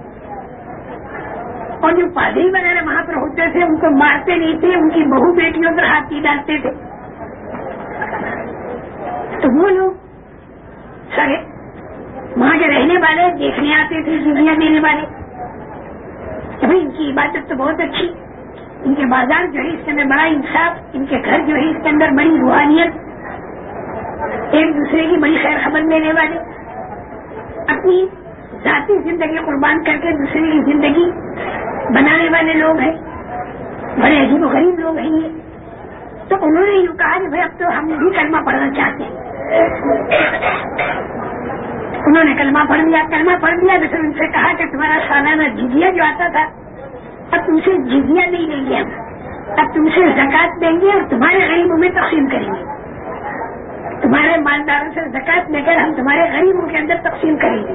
اور جو پادری وغیرہ وہاں پر ہوتے تھے، ان کو مارتے نہیں تھے، ان کی بہو بیٹیوں پر ہاتھ کی ڈالتے تھے۔ تو وہ لوگ سارے وہاں کے رہنے والے، دیکھنے آتے تھے دنیا دینے والے۔ بھائی، ان کی عبادت تو بہت اچھی۔ ان کے بازار جو ہے، اس کے اندر بڑا انصاف، ان کے گھر جو ہے، اس کے اندر بڑی روحانیت۔ ایک دوسرے کی بڑی خیر خبر لینے والے۔ اپنی ذاتی زندگی قربان کر کے دوسرے کی زندگی بنانے والے لوگ ہیں۔ بڑے عجیب و غریب لوگ ہیں یہ۔ تو انہوں نے یوں کہا کہ بھائی اب تو ہم بھی کلمہ پڑھنا چاہتے ہیں۔ انہوں نے کلمہ پڑھ لیا۔ کلمہ پڑھ لیا پھر ان سے کہا کہ تمہارا سالانہ جزیہ جو آتا تھا، اب تم سے جزیا نہیں لیں گے ہم۔ اب تم سے زکات دیں گے اور تمہارے غریبوں میں تقسیم کریں گے۔ تمہارے مالداروں سے زکات لے کر ہم تمہارے غریبوں کے اندر تقسیم کریں گے۔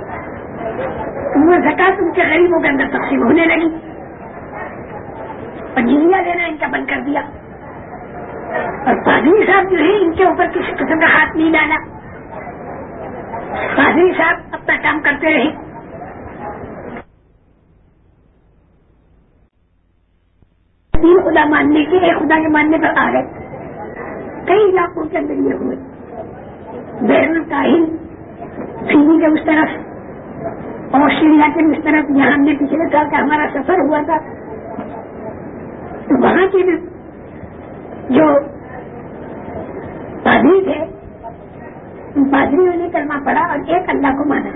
وہ زکات ان کے غریبوں کے اندر تقسیم ہونے لگی۔ اور جزیا دینا ان کا بند کر دیا۔ اور پادری صاحب جو ہے، ان کے اوپر کسی قسم کا ہاتھ نہیں ڈالا پادری صاحب اپنا کام کرتے رہے۔ تین خدا ماننے کے ایک خدا کے ماننے پر آ گئے کئی علاقوں کے اندر یہ ہوئے۔ بحر الطاہل فیری کے اس طرف آسٹریلیا کے اس طرف۔ جہاں ہم نے پچھلے سال کا ہمارا سفر ہوا تھا۔ وہاں کے جو پادری تھے پادریوں نے کلمہ پڑا اور ایک اللہ کو مانا۔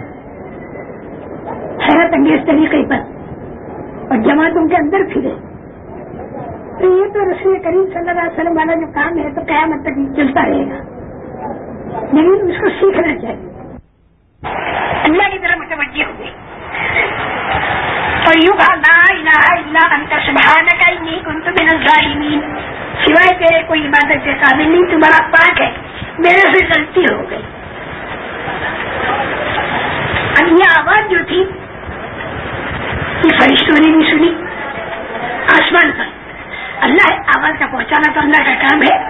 حیرت انگیز طریقے پر۔ اور جماعتوں کے اندر پھرے۔ تو یہ تو رسول کریم صلی اللہ علیہ وسلم والا جو کام ہے، تو قیامت تک چلتا رہے گا۔ لیکن اس کو سیکھنا چاہیے۔ اللہ کی طرح متوجہ ہوئے۔ اور لا الہ الا انت سبحانک انی کنت من الظالمین سوائے تیرے کوئی عبادت کے قابل نہیں، تو بڑا پاک ہے۔ میرے سے غلطی ہو گئی۔ اب یہ آواز جو تھی، یہ فرشتوں نے بھی سنی۔ آسمان پر۔ اللہ آواز کا پہنچانا تو اللہ کا کام ہے۔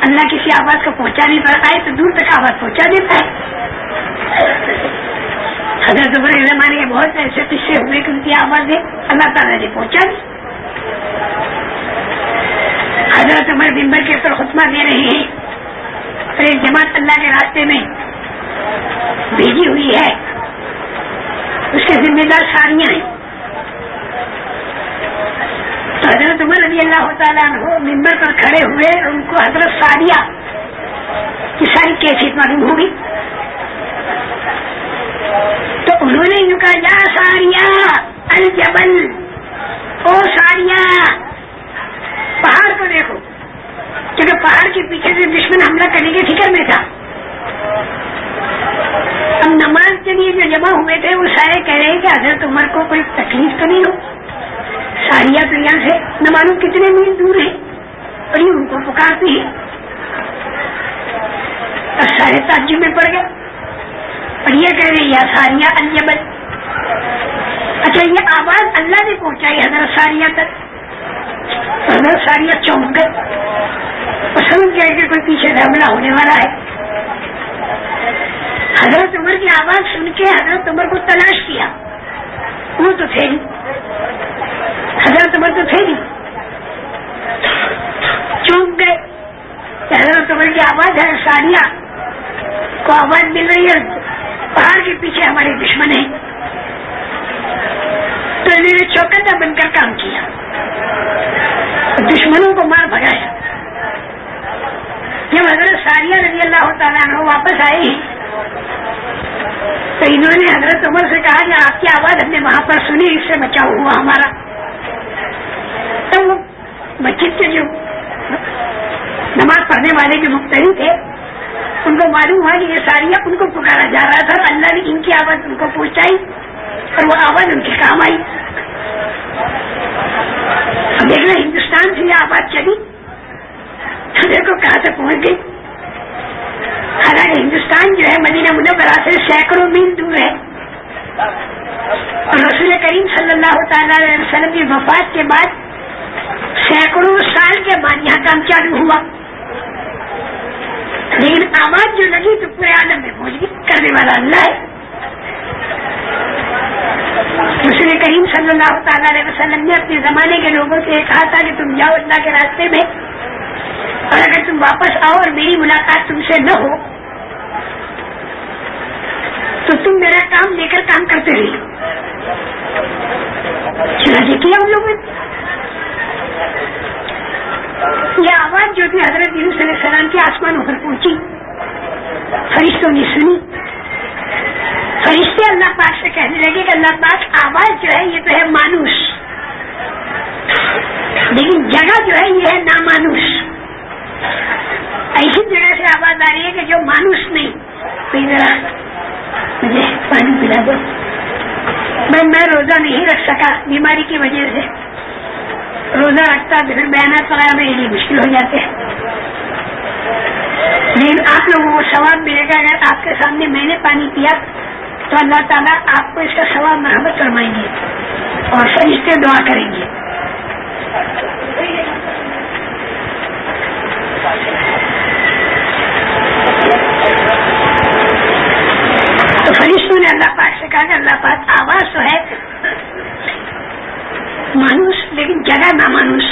اللہ کسی آواز کو پہنچانے پر آئے تو دور تک آواز پہنچا دیتا ہے۔ حضرت عمر زمانے کے بہت ایسے قصے ہوئے کہ ان کی آوازیں اللہ تعالیٰ نے پہنچا۔ دی حضرت عمر بمبر کے اوپر خطبہ دے رہے ہیں۔ اور ایک جماعت اللہ کے راستے میں بھیجی ہوئی ہے۔ اس کے ذمہ دار ساریاں ہیں۔ تو حضرت عمر رضی اللہ تعالیٰ عنہ ممبر پر کھڑے ہوئے اور ان کو حضرت ساریہ کی ساری کیفیت معلوم ہوگی تو انہوں نے یوں کہا، یا ساریہ الجبل، او ساریہ پہاڑ کو دیکھو، کیونکہ پہاڑ کے پیچھے سے دشمن حملہ کرنے کے فکر میں تھا۔ اب نماز کے لیے جو جمع ہوئے تھے، وہ سارے کہہ رہے ہیں کہ حضرت عمر کو کوئی تکلیف تو نہیں ہو۔ ساریا تو یہاں سے نہ معلوم کتنے میل دور ہیں، اور یہ ان کو پکارتی ہے اور سارے تاجر میں پڑ گئے۔ اور یہ کہہ رہے یا ساریا الجبل اچھا یہ آواز اللہ نے پہنچائی، حضرت ساریہ تک۔ حضرت ساریہ چونک گئے۔ اور سمجھ گئے کہ کوئی پیچھے حملہ ہونے والا ہے۔ حضرت عمر کی آواز سن کے حضرت عمر کو تلاش کیا۔ وہ تو تھے حضرت عمر تو تھے نہیں۔ چونک گئے۔ حضرت عمر کی آواز ہے ساریہ کو آواز مل رہی ہے۔ پہاڑ کے پیچھے ہمارے دشمن ہیں۔ تو انہوں نے چوکٹا بن کر کام کیا۔ دشمنوں کو مار بھگایا۔ جب حضرت ساریہ رضی اللہ تعالیٰ عنہ واپس آئے، تو انہوں نے حضرت عمر سے کہا کہ آپ کی آواز ہم نے وہاں پر سنی، اس سے بچاؤ ہوا ہمارا۔ تو وہ مسجد کے جو نماز پڑھنے والے جو مختلف تھے ان کو معلوم ہوا کہ یہ ساریہ ان کو پکارا جا رہا تھا اور اللہ نے ان کی آواز ان کو پہنچائی اور وہ آواز ان کے کام آئی۔ دیکھنا ہندوستان سے یہ آواز چلی۔ دیکھو کہاں سے پہنچ گئی حالانکہ ہندوستان جو ہے مدینہ منورہ سے سینکڑوں میل دور ہے۔ اور رسول کریم صلی اللہ تعالی علیہ وسلم کی وفات کے بعد سینکڑوں سال کے بعد یہاں کام چالو ہوا۔ لیکن آواز جو لگی تو پورے عالم میں پہنچ گئی کرنے والا اللہ ہے۔ رسول کریم صلی اللہ تعالی علیہ وسلم نے اپنے زمانے کے لوگوں سے کہا تھا کہ تم جاؤ اللہ کے راستے میں اور اگر تم واپس آؤ اور میری ملاقات تم سے نہ ہو، تو تم میرا کام لے کر کام کرتے رہی چلا کیا ان لوگوں نے؟ یہ آواز جو تھی، حضرت علیہ السلام کے آسمانوں پر پہنچی۔ فرشتوں نے سنی۔ فرشتے اللہ پاک سے کہنے لگے کہ اللہ پاک، آواز جو ہے، یہ تو ہے مانوس۔ لیکن جگہ جو ہے، یہ ہے نامانوس۔ ایسی جگہ سے آواز آ رہی ہے کہ جو مانوس نہیں۔ تو ذرا مجھے پانی پلا دو۔ میں روزہ نہیں رکھ سکا، بیماری کی وجہ سے۔ روزہ رکھتا پھر بیانات وغیرہ میرے لیے مشکل ہو جاتے ہیں۔ لیکن آپ لوگوں کو ثواب ملے گا۔ اگر آپ کے سامنے میں نے پانی پیا، تو اللہ تعالیٰ آپ کو اس کا ثواب مرحمت فرمائیں گے اور فرشتے دعا کریں گے۔ تو فرشتوں نے اللہ پاک سے کہا کہ اللہ پاک آواز تو ہے مانوس، لیکن جگہ نہ مانوس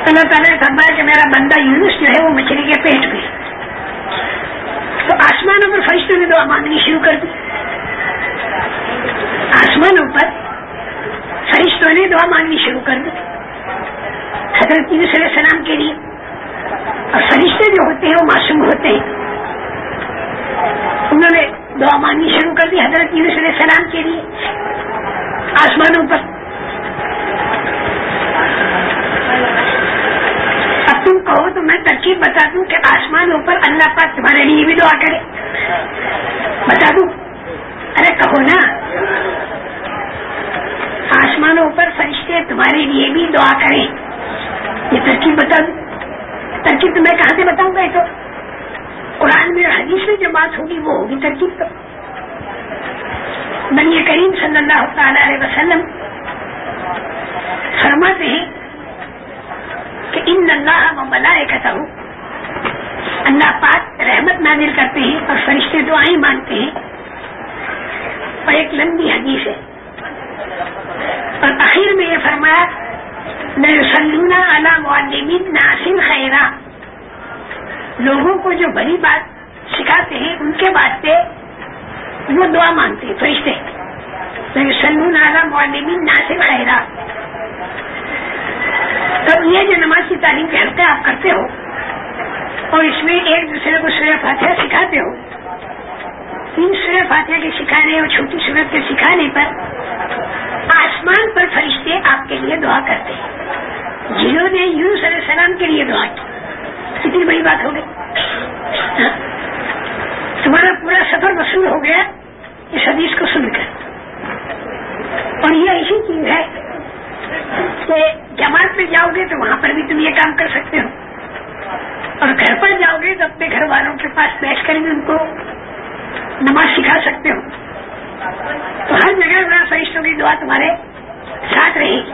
اللہ تعالیٰ نے فرمایا کہ میرا بندہ یونس جو ہے وہ مچھلی کے پیٹ میں تو آسمانوں پر فرشتوں نے دعا مانگنی شروع کر دی۔ آسمانوں پر فرشتوں نے دعا مانگنی شروع کر دی۔ حضرت علیہ السلام کے لیے۔ اور فرشتے جو ہوتے ہیں وہ معصوم ہوتے ہیں۔ انہوں نے دعا مانگنی شروع کر دی حضرت علیہ السلام کے لیے۔ آسمانوں پر اب تم کہو تو میں ترکیب بتا دوں کہ آسمانوں پر اللہ پاک تمہارے لیے بھی دعا کرے۔ بتا دوں۔ ارے کہو نا۔ آسمانوں پر فرشتے تمہارے لیے بھی دعا کریں۔ یہ ترکیب بتا دوں۔ ترکیب تو میں کہاں سے بتاؤں گا تو قرآن میں حدیث میں جو بات ہوگی وہ ہوگی ترکیب تو۔ بنی کریم صلی اللہ تعالی علیہ وسلم فرماتے ہیں کہ ان اللہ ملائے کہتا ہوں اللہ پاک رحمت نازل کرتے ہیں اور فرشتے دعائیں مانتے ہیں اور ایک لمبی حدیث ہے اور آخر میں یہ فرمایا سلونا معلمین ناصر خیرہ لوگوں کو جو بڑی بات سکھاتے ہیں، ان کے واسطے وہ دعا مانگتے ہیں، فرشتے۔ معلمین ناصر خیرہ تو یہ جو نماز کی تعلیم کے حلقے آپ کرتے ہو اور اس میں ایک دوسرے کو سورہ فاتحہ سکھاتے ہو، تین سورہ فاتحہ کے سکھانے اور چھوٹی صورت کے سکھانے پر آسمان پر فرشتے آپ کے لیے دعا کرتے ہیں۔ جنہوں نے یونس علیہ السلام کے لیے دعا کی۔ کتنی بڑی بات ہو گئی۔ ہاں؟ تمہارا پورا سفر وصول ہو گیا۔ اس حدیث کو سن کر۔ اور یہ ایسی چیز ہے کہ جماعت میں جاؤ گے تو وہاں پر بھی تم یہ کام کر سکتے ہو۔ اور گھر پر جاؤ گے تو اپنے گھر والوں کے پاس بیٹھ کر بھی ان کو نماز سکھا سکتے ہو۔ تو ہر جگہ بڑا فرشتوں کی دعا تمہارے ساتھ رہے۔ گی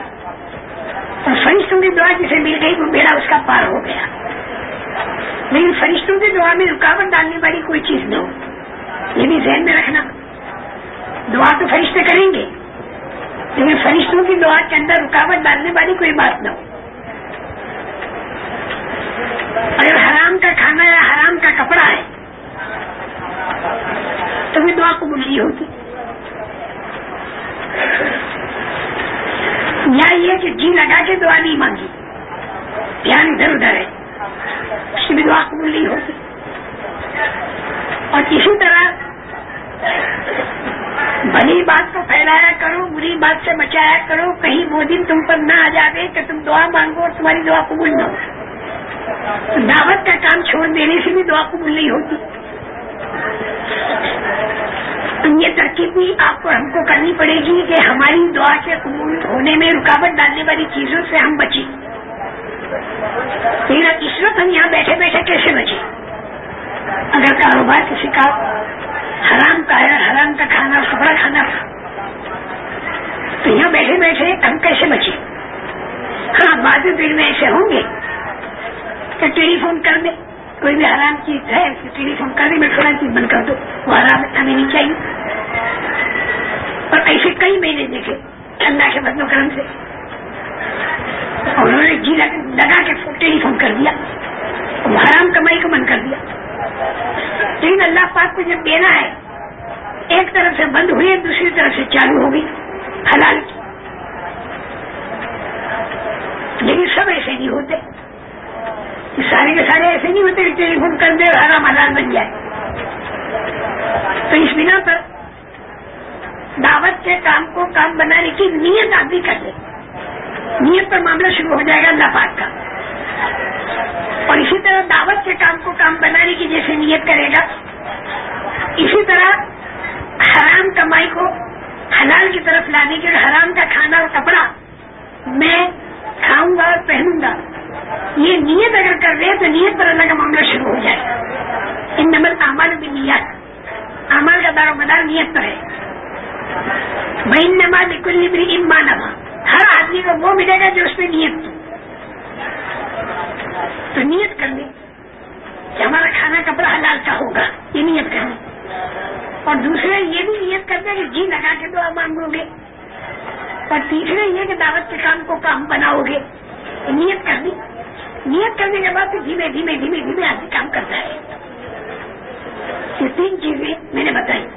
اور فرشتوں کی دعا جسے مل گئی وہ میرا اس کا پار ہو گیا۔ لیکن فرشتوں کی دعا میں رکاوٹ ڈالنے والی کوئی چیز نہ ہو۔ یہ بھی ذہن میں رکھنا۔ دعا تو فرشتے کریں گے۔ لیکن فرشتوں کی دعا کے اندر رکاوٹ ڈالنے والی کوئی بات نہ ہو۔ اگر حرام کا کھانا یا حرام کا کپڑا ہے، تو بھی دعا قبول نہیں ہوگی۔ یا یہ کہ جی لگا کے دعا نہیں مانگی دھیان ادھر ادھر ہے، اس کی بھی دعا قبول نہیں ہوتی اور اسی طرح بڑی بات کو پھیلایا کرو، بری بات سے بچایا کرو، کہیں وہ دن تم پر نہ آ جاوے کہ تم دعا مانگو اور تمہاری دعا قبول نہ ہو۔ دعوت کا کام چھوڑ دینے سے بھی دعا قبول نہیں ہوتی۔ یہ ترکیب بھی آپ کو، ہم کو کرنی پڑے گی کہ ہماری دعا کے قبول ہونے میں رکاوٹ ڈالنے والی چیزوں سے ہم بچیں۔ اس وقت ہم یہاں بیٹھے بیٹھے کیسے بچیں؟ اگر کاروبار کسی کا حرام کا ہے، حرام کا کھانا کپڑا کھانا، تو یہاں بیٹھے بیٹھے ہم کیسے بچے ہاں بعد میں پیڑ میں ایسے ہوں گے کہ ٹیلی فون کر دے کوئی بھی حرام چیز ہے ٹیلی فون کر دے میں تھوڑا چیز بند کر دو وہ حرام ہمیں نہیں چاہیے۔ اور ایسے کئی مہینے دیکھے ٹھنڈا کے بدلو کرم سے۔ انہوں نے جی لگا کے ٹیلی فون کر دیا۔ حرام کمائی کو بند کر دیا۔ لیکن اللہ پاک کو جب دینا ہے، ایک طرف سے بند ہوئی، دوسری طرف سے چالو ہوگی حلال کی۔ لیکن سب ایسے نہیں ہوتے۔ سارے کے سارے ایسے نہیں ہوتے ٹیلی فون کر دے حرام حلال بن جائے۔ تو اس بنا پر دعوت کے کام کو کام بنانے کی نیت آپ بھی کر لیں نیت پر معاملہ شروع ہو جائے گا اللہ پاک کا۔ اور اسی طرح دعوت کے کام کو کام بنانے کی جیسے نیت کرے گا، اسی طرح حرام کمائی کو حلال کی طرف لانے کے حرام کا کھانا اور کپڑا میں کھاؤں گا اور پہنوں گا۔ یہ نیت اگر کر رہے تو نیت پر اللہ کا معاملہ شروع ہو جائے۔ ان نمبر امال بھی نیت امال کا دار و مدار نیت پر ہے۔ میں ان نماز کل امان ہر آدمی کو وہ ملے گا جو اس میں نیت کی تو نیت کرنی کہ ہمارا کھانا کپڑا حلال کا ہوگا، یہ نیت کرنی اور دوسرے یہ بھی نیت کرتے کہ جی لگا کے دعا مانگو گے۔ اور تیسرے یہ کہ دعوت کے کام کو کام بناؤ گے۔ نیت کرنی نیت کرنے کے بعد دھیمے دھیمے دھیمے دھیمے آدمی کام کرتا ہے۔ یہ تین چیزیں میں نے بتائی۔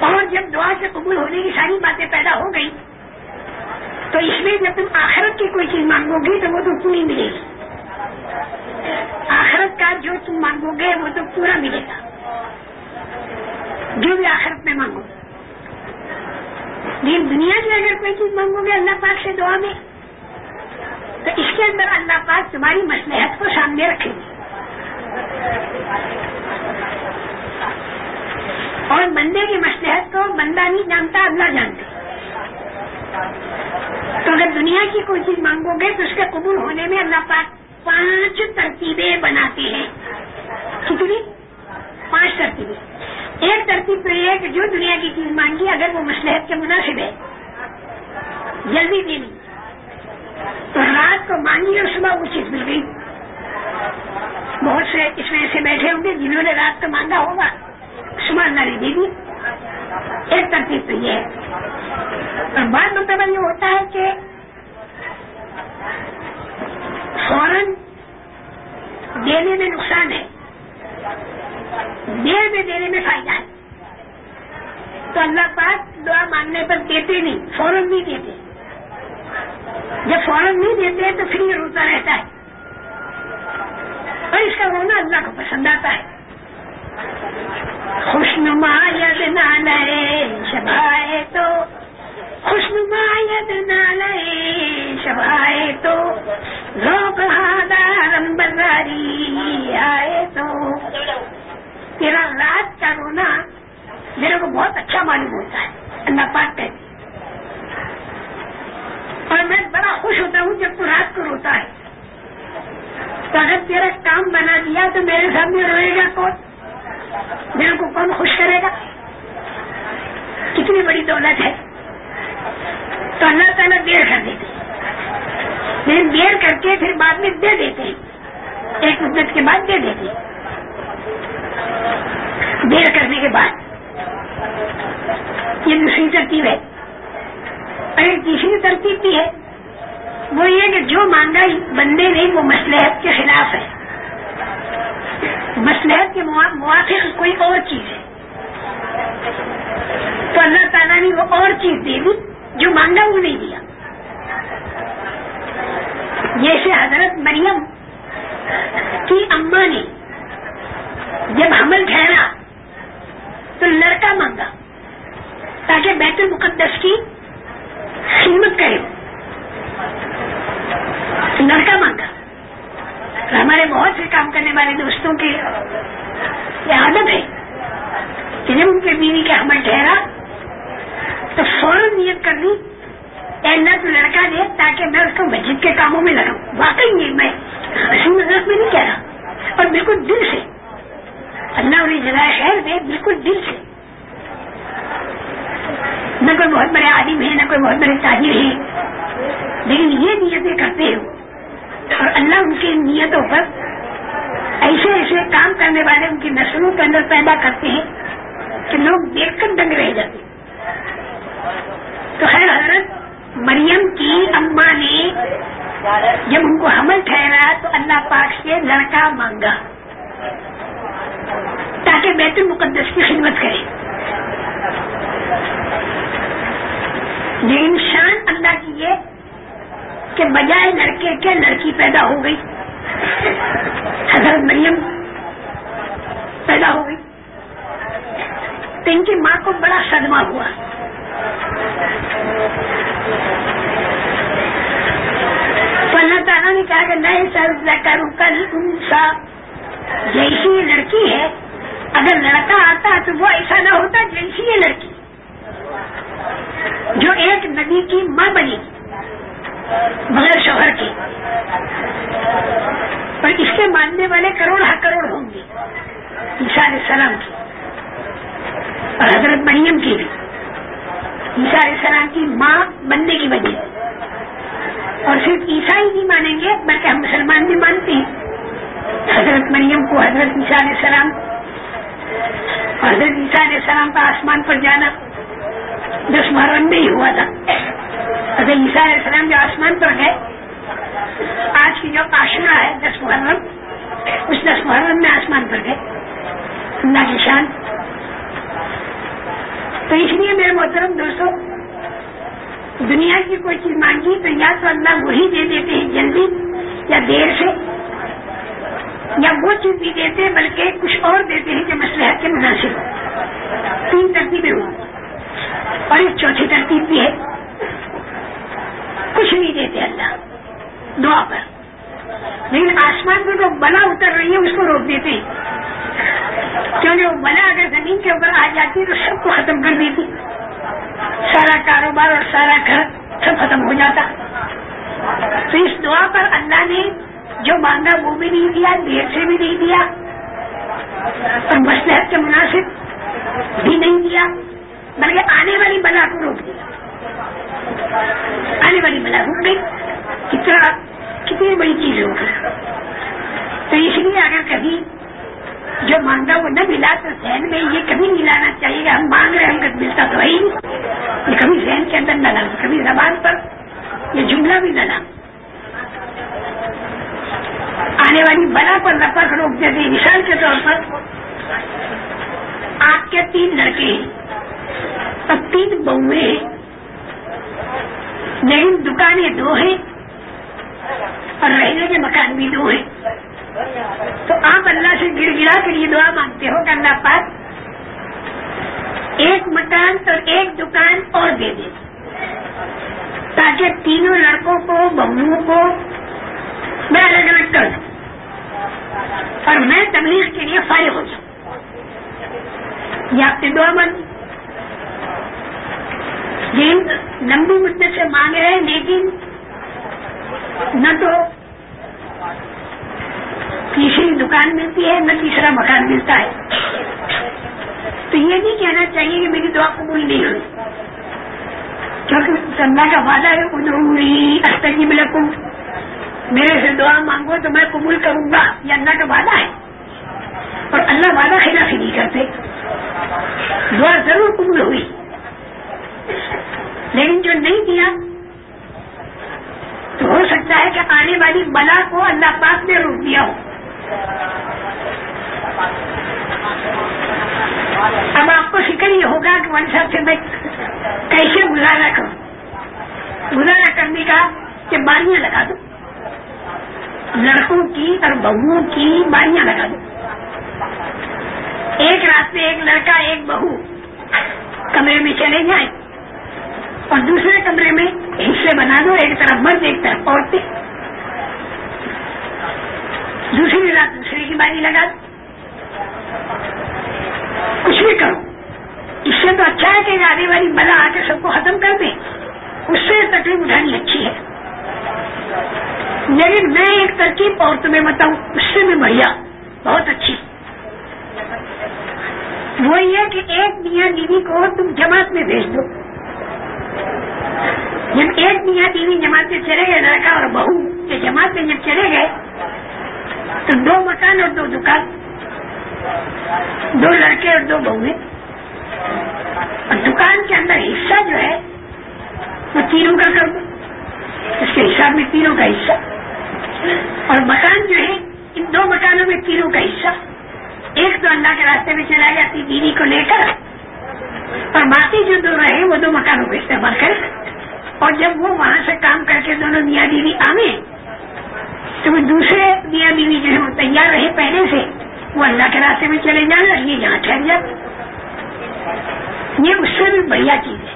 اور جب دعا سے قبول ہونے کی ساری باتیں پیدا ہو گئی تو اس میں جب تم آخرت کی کوئی چیز مانگو گے تو وہ تو پوری ملے گی۔ آخرت کا جو تم مانگو گے وہ تو پورا ملے گا۔ جو بھی آخرت میں مانگو۔ لیکن دنیا کی اگر کوئی چیز مانگو گے اللہ پاک سے دعا میں، تو اس کے اندر اللہ پاک تمہاری مسلحت کو سامنے رکھے گی اور بندے کی مسلحت کو بندہ نہیں جانتا، اللہ جانتے تو اگر دنیا کی کوئی چیز مانگو گے تو اس کے قبول ہونے میں اللہ پاک پانچ ترتیبیں بناتے ہیں۔ کتنی؟ پانچ ترتیبیں۔ ایک ترتیب تو یہ ہے کہ جو دنیا کی چیز مانگی، اگر وہ مسلحت کے مناسب ہے، جلدی دینی۔ تو رات کو مانگی اور صبح وہ چیز مل گئی۔ بہت سے اس میں ایسے بیٹھے ہوں گے جنہوں نے رات کو مانگا ہوگا، صبح اللہ نے دے دی۔ ایک ترتیب تو یہ ہے۔ بعض مرتبہ یہ ہوتا ہے کہ فوراً دینے میں نقصان ہے دیر میں دینے میں فائدہ ہے تو اللہ پاک دعا مانگنے پر دیتے نہیں فوراً نہیں دیتے جب فوراً نہیں دیتے تو پھر یہ روتا رہتا ہے اور اس کا رونا اللہ کو پسند آتا ہے خوشنما ید نالے شبائے تو خوشنما ید نالے شبائے تو، لوگ ہادارم بازاری آئے تو۔ تیرا رات کا رونا میرے کو بہت اچھا معلوم ہوتا ہے، اللہ پاک کہتے اور میں بڑا خوش ہوتا ہوں جب تو رات کو روتا ہے۔ تو اگر تیرا کام بنا دیا تو میرے سامنے روئے گا کون؟ میرے کو کون خوش کرے گا؟ کتنی بڑی دولت ہے۔ تو اللہ تعالیٰ دیر کر دیتے لیکن دیر کر کے پھر بعد میں دے دیتے ایک مدت کے بعد دے دیتے دیر کرنے کے بعد۔ یہ دوسری ترتیب ہے۔ اور ایک تیسری ترتیب بھی ہے۔ وہ یہ کہ جو مانگا بندے نہیں وہ مسلحت کے خلاف ہے۔ مسلحت کے موافق کوئی اور چیز ہے۔ تو اللہ تعالیٰ نے وہ اور چیز دے دی۔ جو مانگا وہ نہیں دیا۔ جیسے حضرت مریم کی اما نے جب حمل ٹھہرا تو لڑکا مانگا تاکہ بیت المقدس کی خدمت کرے۔ لڑکا مانگا۔ ہمارے بہت سے کام کرنے والے دوستوں کی یہ عادت ہے کہ جب ان کے بیوی کا حمل ٹھہرا تو فوراً نیت کر لی اللہ تو لڑکا دے تاکہ میں اس کو مسجد کے کاموں میں لگاؤں۔ واقعی نہیں، میں اسی مذہب میں نہیں کہہ رہا۔ اور بالکل دل سے۔ اللہ انہیں جگہ خیر دے، بالکل دل سے۔ نہ کوئی بہت بڑے عالم ہے، نہ کوئی بہت بڑے تاجر ہیں لیکن یہ نیتیں کرتے ہیں اور اللہ ان کی نیتوں پر ایسے ایسے کام کرنے والے ان کی نسلوں کے اندر پیدا کرتے ہیں کہ لوگ دیکھ کر دنگ رہ جاتے ہیں۔ تو خیر حضرت مریم کی اما نے جب ان کو حمل ٹھہرا تو اللہ پاک سے لڑکا مانگا تاکہ بیت المقدس کی خدمت کرے۔ لیکن شان اللہ کی یہ کہ بجائے لڑکے کے لڑکی پیدا ہو گئی۔ حضرت مریم پیدا ہو گئی۔ تو ان کی ماں کو بڑا صدمہ ہوا۔ اللہ تعالیٰ نے کہا کہ نئے سر کروں کل انسا جیسی یہ لڑکی ہے، اگر لڑکا آتا تو وہ ایسا نہ ہوتا جیسی یہ لڑکی۔ جو ایک نبی کی ماں بنی، بغیر شوہر کی اور اس کے ماننے والے کروڑ ہر کروڑ ہوں گے علیہ السلام کی اور حضرت مریم کی بھی۔ علیہ السلام کی ماں بننے کی وجہ اور صرف عیسائی نہیں مانیں گے، بلکہ ہم مسلمان بھی مانتے ہیں۔ حضرت مریم کو حضرت عیسیٰ علیہ السلام، حضرت عیسیٰ علیہ السلام کا آسمان پر جانا دس محرم میں ہی ہوا تھا۔ حضرت عیسیٰ علیہ السلام جو آسمان پر گئے، آج کی جو آشنا ہے دس محرم، اس دس محرم میں آسمان پر گئے۔ اللہ کی شان۔ تو اس لیے میرے محترم دوستوں دنیا کی کوئی چیز مانگی تو یا تو اللہ وہی دے دیتے ہیں جلدی یا دیر سے، یا وہ چیز بھی دیتے ہیں بلکہ کچھ اور دیتے ہیں کہ مسلحت کے مناسب تین ترتیبیں ہوں اور ایک چوتھی ترتیب بھی ہے۔ کچھ نہیں دیتے اللہ۔ دعا پر۔ لیکن آسمان میں جو بلا اتر رہی ہے، اس کو روک دیتے ہیں کیونکہ وہ بلا اگر زمین کے اوپر آ جاتی تو سب کو ختم کر دیتی۔ سارا کاروبار اور سارا گھر سب ختم ہو جاتا۔ تو اس دعا پر اللہ نے جو مانگا وہ بھی نہیں دیا دیر سے بھی نہیں دیا، اور مسلحت کے مناسب بھی نہیں دیا، بلکہ آنے والی بلا کو روک دیا۔ آنے والی بلا روک گئی کتنا کتنی بڑی چیز ہوگی تو اس لیے اگر کبھی جو مانگا وہ نہ ملا تو ذہن میں یہ کبھی نہیں لانا چاہیے ہم مانگ رہے ہیں، ہم ملتا تو ہے ہی۔ نہیں یہ کبھی ذہن کے اندر نہ لانا کبھی زبان پر یہ جملہ بھی نہ لانا آنے والی بلا پر رپک روک دیتے مثال کے طور پر آپ کے تین لڑکے اور تین بہویں لیکن دکانیں دو ہیں۔ اور رہنے کے مکان بھی دو ہیں۔ تو آپ اللہ سے گر گرا کے لیے دعا مانگتے ہو کہ اللہ پاک ایک مکان اور ایک دکان اور دے دے۔ تاکہ تینوں لڑکوں کو بہوؤں کو میں الگ الگ کر دوں اور میں تبلیغ کے لیے فائر ہو جاؤں۔ یہ آپ نے دعا مانگی۔ جن لمبی مدت سے مانگ رہے ہیں، لیکن نہ تو تیسری دکان ملتی ہے، نہ تیسرا مکان ملتا ہے۔ تو یہ نہیں کہنا چاہیے کہ میری دعا قبول نہیں ہوئی۔ کیونکہ اللہ کا وعدہ ہے ادھوری استجیب لکم میرے سے دعا مانگو تو میں قبول کروں گا، یہ اللہ کا وعدہ ہے۔ اور اللہ وعدہ خلاف ہی نہیں کرتے۔ دعا ضرور قبول ہوئی۔ لیکن جو نہیں دیا تو ہو سکتا ہے کہ آنے والی بلا کو اللہ پاک نے روک دیا ہو۔ اب آپ کو فکر یہ ہوگا کہ ون صاحب سے میں کیسے گزارا کروں۔ گزارا کرنے کا کہ باریاں لگا دوں۔ لڑکوں کی اور بہوؤں کی باریاں لگا دو ایک رات میں ایک لڑکا، ایک بہو کمرے میں چلے جائیں۔ اور دوسرے کمرے میں حصے بنا دو، ایک طرف مرد، ایک طرف عورتیں۔ دوسری رات دوسرے کی باری لگا دو۔ کچھ بھی کرو۔ اس سے تو اچھا ہے کہ آنے والی بلا آ کے سب کو ختم کر دیں اس سے تکلیف اٹھانی اچھی ہے۔ لیکن میں ایک ترکیب اور تمہیں بتاؤں، اس سے بھی بڑھیا، بہت اچھی۔ وہ یہ کہ ایک میاں بیوی کو تم جماعت میں بھیج دو۔ جب ایک میاں بیوی جماعت میں چلے گئے، لڑکا اور بہو کے جماعت میں جب چلے گئے، تو دو مکان اور دو دکان، دو لڑکے اور دو بہویں اور دکان کے اندر حصہ جو ہے، وہ تینوں کا کر دو۔ اس کے حساب میں تینوں کا حصہ۔ اور مکان جو ہے، ان دو مکانوں میں تینوں کا حصہ۔ ایک تو اللہ کے راستے میں چلا گیا، اپنی بیوی کو لے کر۔ اور باقی جو دو رہے، وہ دو مکانوں کو استعمال کرے۔ اور جب وہ وہاں سے کام کر کے دونوں میاں بیوی آئے تو وہ دوسرے میاں بیوی جو ہے وہ تیار رہے پہلے سے۔ وہ اللہ کے راستے میں چلے جانا، یہ یہاں ٹھہر جاتے یہ اس سے بھی بڑھیا چیز ہے۔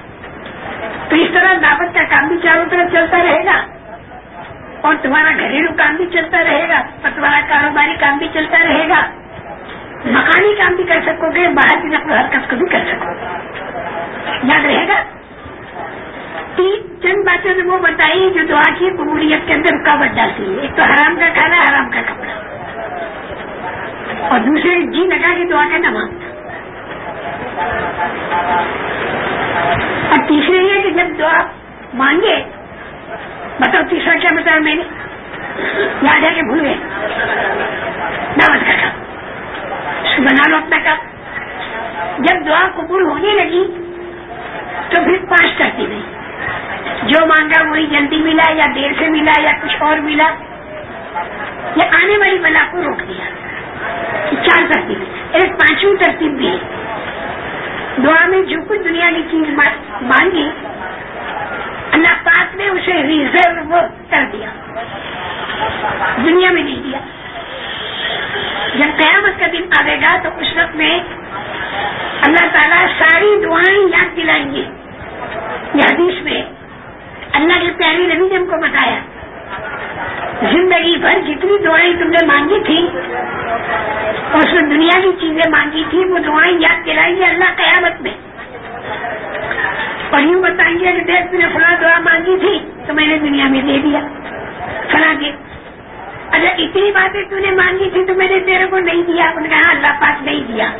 تو اس طرح دعوت کا کام بھی چاروں طرف چلتا رہے گا۔ اور تمہارا گھریلو کام بھی چلتا رہے گا اور تمہارا کاروباری کام بھی چلتا رہے گا۔ مکانی کام بھی کر سکو گے، باہر کی نقل حرکت کو بھی کر سکو گے۔ یاد رہے گا؟ تین چند باتیں نے وہ بتائی جو دعا کی قبولیت کے اندر رکاوٹ ڈالتی ہے ایک تو حرام کا کھانا، حرام کا کپڑا۔ اور دوسرے جی لگا کے دعا کا نماز۔ اور تیسرے یہ کہ جب دعا مانگے بتاؤ تیسرا کیا بتایا میں نے؟ یاد ہے کہ بھول گئے۔ نماز کا کام۔ بنا لو اپنا کام۔ جب دعا قبول ہونے لگی تو پھر پانچ کرتی نہیں جو مانگا وہی جلدی ملا یا دیر سے ملا یا کچھ اور ملا۔ یا آنے والی بلا کو روک دیا۔ چار ترتیب۔ ایک پانچویں ترتیب بھی ہے دعا میں جو کچھ دنیا کی چیز مانگی، اللہ پاک نے اسے ریزرو کر دیا۔ دنیا میں نہیں دیا۔ جب قیامت کا دن آئے گا تو اس وقت میں اللہ تعالیٰ ساری دعائیں یاد دلائیں گے۔ یہ حدیث میں اللہ کے پیاری نبی نے ہم کو بتایا، زندگی بھر جتنی دعائیں تم نے مانگی تھی، اور اس میں دنیا کی چیزیں مانگی تھی، وہ دعائیں یاد دلائیں گے اللہ قیامت میں۔ اور یوں بتائیں گے کہ دیکھ نے فلاں دعا مانگی تھی، تو میں نے دنیا میں دے دیا۔ فلاں کے اگر اچھا، اتنی باتیں تو نے مانگی تھی، تو میں نے تیرے کو نہیں دیا ان کہا اللہ پاک نہیں دیا۔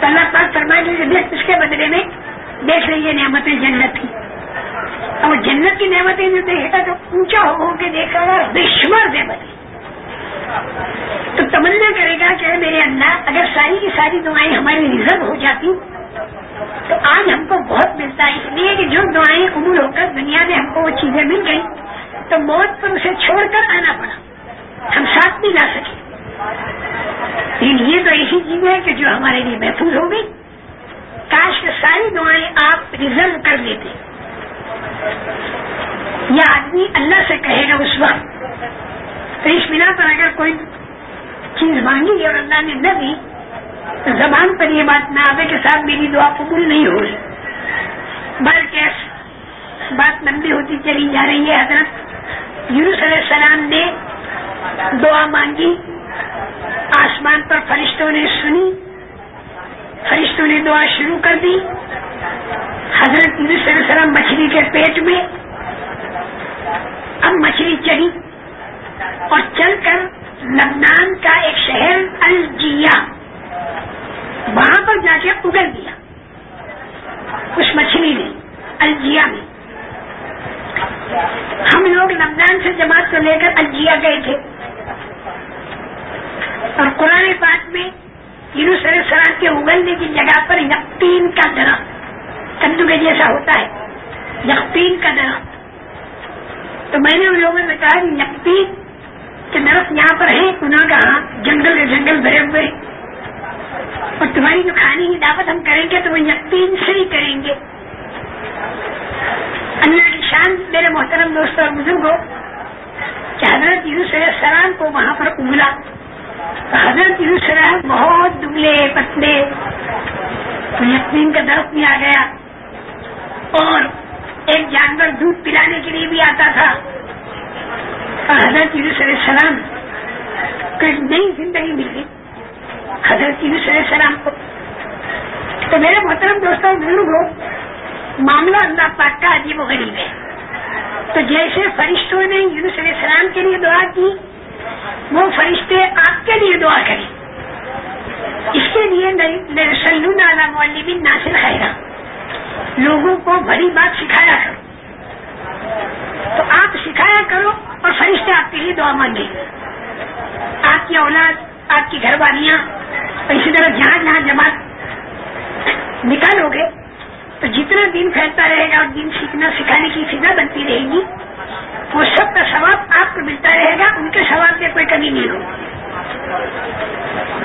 تو اللہ پاک فرما کے دیکھ، اس کے بدلے میں دیکھ لیجیے نعمتیں جنت کی۔ اور جنت کی نعمتیں جو دیکھے تو اونچا ہو کے دیکھا گا بےشمار نعمتیں۔ تو تمنا کرے گا کہ میرے اللہ، اگر ساری کی ساری دعائیں ہماری ریزرو ہو جاتی، تو آج ہم کو بہت ملتا ہے۔ اس لیے کہ جو دعائیں قبول ہو کر دنیا میں ہم کو وہ چیزیں مل گئی تو موت پر اسے چھوڑ کر آنا پڑا۔ ہم ساتھ بھی لا سکیں لیکن یہ تو ایسی چیز ہے کہ جو ہمارے لیے محفوظ ہو گئی۔ کاش کے ساری دعائیں آپ ریزرو کر لیتے یہ آدمی اللہ سے کہے گا اس وقت۔ تو اس بنا پر اگر کوئی چیز مانگی اور اللہ نے نہ دی، تو زبان پر یہ بات نہ آوے کے ساتھ میری دعا قبول نہیں ہو رہی۔ بلکہ بات لمبی ہوتی چلی جا رہی ہے، حضرت یونس علیہ السلام نے دعا مانگی، آسمان پر فرشتوں نے سنی۔ فرشتوں نے دعا شروع کر دی۔ حضرت علیہ السلام مچھلی کے پیٹ میں اب مچھلی چلی اور چل کر لبنان کا ایک شہر الجیا وہاں پر جا کے اگل دیا اس مچھلی نے الجیا میں ہم لوگ لبنان سے جماعت کو لے کر الجیا گئے تھے۔ اور قرآن پاک میں یونس علیہ السلام کے اگلنے کی جگہ پر یقین کا درخت کندو کے جیسا ہوتا ہے، یقین کا درخت۔ تو میں نے ان لوگوں نے کہا کہ یقین کے درخت یہاں پر ہے انہوں نے کہا ہاں، جنگل جنگل بھرے ہوئے اور تمہاری جو کھانے کی دعوت ہم کریں گے تو وہ یقین سے ہی کریں گے۔ اللہ کی شان، میرے محترم دوستوں اور بزرگوں کہ حضرت یوسف علیہ السلام کو وہاں پر اگلا حضرت یوسف السلام بہت دبلے، پتلے۔ یقین کا درخت بھی آ گیا۔ اور ایک جانور دودھ پلانے کے لیے بھی آتا تھا۔ اور حضرت یوسف علیہ السلام کو ایک نئی زندگی مل گئی۔ حضرت یوسف علیہ السلام کو۔ تو میرے محترم دوستوں بزرگ ہو معاملہ اللہ پاک کا عجیب و غریب ہے۔ تو جیسے فرشتوں نے یونس علیہ السلام کے لیے دعا کی وہ فرشتے آپ کے لیے دعا کریں۔ اس کے لیے سلون عالم مولبین ناصر خیرہ، لوگوں کو بڑی بات سکھایا کرو۔ تو آپ سکھایا کرو اور فرشتے آپ کے لیے دعا مانگے آپ کی اولاد، آپ کی گھر والیاں اور اسی طرح جہاں جہاں جماعت نکالو گے، تو جتنا دن پھیلتا رہے گا اور دن سیکھنا سکھانے کی فضا بنتی رہے گی وہ سب کا ثواب آپ کو ملتا رہے گا، ان کے ثواب میں کوئی کمی نہیں ہوگی۔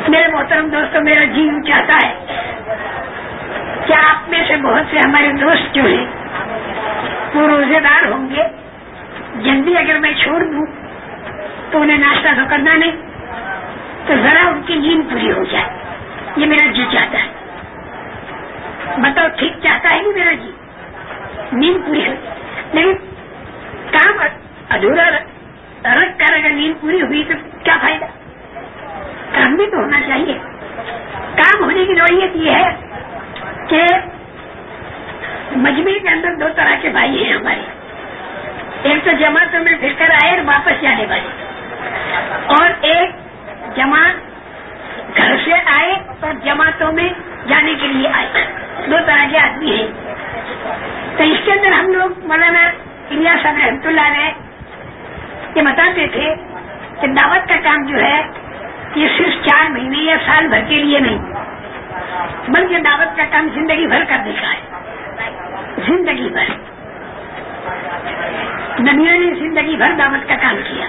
میرے محترم دوستوں میرا جی چاہتا ہے کیا آپ میں سے بہت سے ہمارے دوست جو ہیں، وہ روزے دار ہوں گے۔ جلدی اگر میں چھوڑ دوں تو انہیں ناشتہ تو کرنا نہیں، تو ذرا ان کی نیند پوری ہو جائے۔ یہ میرا جی چاہتا ہے۔ بتاؤ، ٹھیک چاہتا ہے نہیں میرا جی؟ نیند پوری ہو لیکن کام ادھورا رکھ کر اگر نیند پوری ہوئی تو کیا فائدہ کام بھی تو ہونا چاہیے کام ہونے کی نوعیت یہ ہے کہ مجمے کے اندر دو طرح کے بھائی ہیں ہمارے ایک تو جماعتوں میں پھر کر آئے اور واپس جانے والے اور ایک جماعت گھر سے آئے اور جماعتوں میں جانے کے لیے آئے دو طرح کے آدمی ہیں تو اس کے اندر ہم لوگ مولانا انڈیا صاحب رحمت اللہ نے یہ بتاتے تھے کہ دعوت کا کام جو ہے یہ صرف چار مہینے یا سال بھر کے لیے نہیں، بلکہ دعوت کا کام زندگی بھر کرنے کا ہے۔ زندگی بھر۔ نبیوں نے زندگی بھر دعوت کا کام کیا۔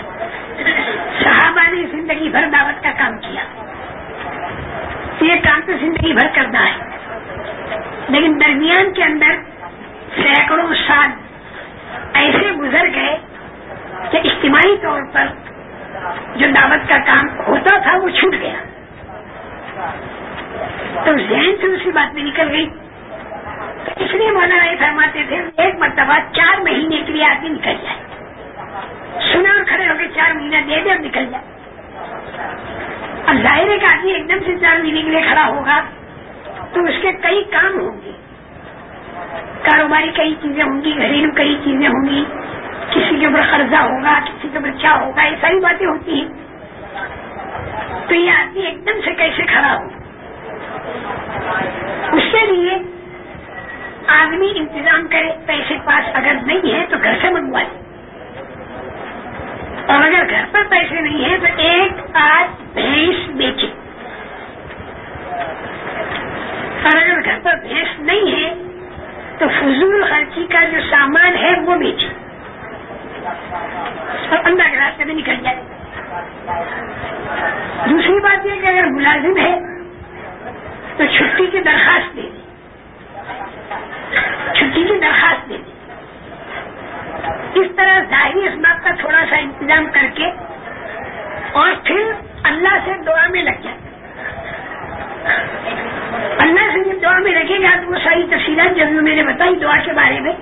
صحابہ نے زندگی بھر دعوت کا کام کیا۔ یہ کام تو زندگی بھر کرنا ہے۔ لیکن درمیان کے اندر سینکڑوں سال ایسے گزر گئے کہ اجتماعی طور پر جو دعوت کا کام ہوتا تھا وہ چھوٹ گیا۔ تو ذہن سے اسی بات میں نکل گئی تو اس لیے مولانا یہ فرماتے تھے ایک مرتبہ چار مہینے کے لیے آدمی نکل جائے۔ سنا اور کھڑے ہو کے چار مہینہ دے دے اور نکل جائے۔ اب ظاہر ہے کہ آدمی ایک دم سے چار مہینے کے لیے کھڑا ہوگا تو اس کے کئی کام ہوں گے۔ کاروباری کئی چیزیں ہوں گی گھریلو کئی چیزیں ہوں گی، کسی کے اوپر قرضہ ہوگا، کسی کے اوپر کیا ہوگا، یہ ساری باتیں ہوتی ہیں۔ تو یہ آدمی ایک دم سے کیسے کھڑا ہو؟ اس کے لیے آدمی انتظام کرے، پیسے پاس اگر نہیں ہے تو گھر سے منگوائے اور اگر گھر پر پیسے نہیں ہیں تو ایک آج بھینس بیچے۔ اور اگر گھر پر بھینس نہیں ہے تو فضول خرچی کا جو سامان ہے وہ بیچے اور اندر کے راستے میں نکل جائے۔ دوسری بات یہ کہ اگر ملازم ہے تو چھٹی کی درخواست دے۔ چھٹی کی درخواست دے۔ اس طرح ظاہری اسباب کا تھوڑا سا انتظام کر کے اور پھر اللہ سے دعا میں لگ جائے۔ اللہ سے جب دعا میں رکھے گا تو وہ ساری تفصیلات جو میں نے بتائی دعا کے بارے میں،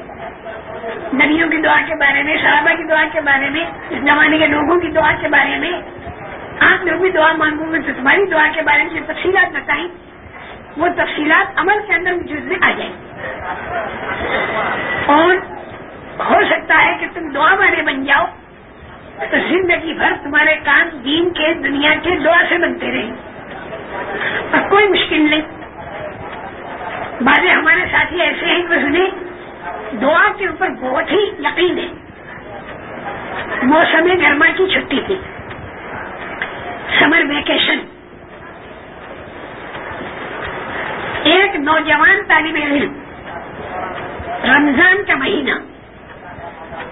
نبیوں کی دعا کے بارے میں، صحابہ کی دعا کے بارے میں، اس زمانے کے لوگوں کی دعا کے بارے میں، آپ لوگ بھی دعا مانگوں گے تو تمہاری دعا کے بارے میں جو تفصیلات بتائیں، وہ تفصیلات عمل کے اندر وجود میں آ جائیں۔ اور ہو سکتا ہے کہ تم دعا والے بن جاؤ، تو زندگی بھر تمہارے کام دین کے، دنیا کے دعا سے بنتے رہیں۔ اور کوئی مشکل نہیں۔ بعض ہمارے ساتھی ایسے ہیں کہ انہیں دعا کے اوپر بہت ہی یقین ہے۔ موسم گرما کی چھٹی تھی۔ سمر ویکیشن ایک نوجوان طالب علم، رمضان کا مہینہ،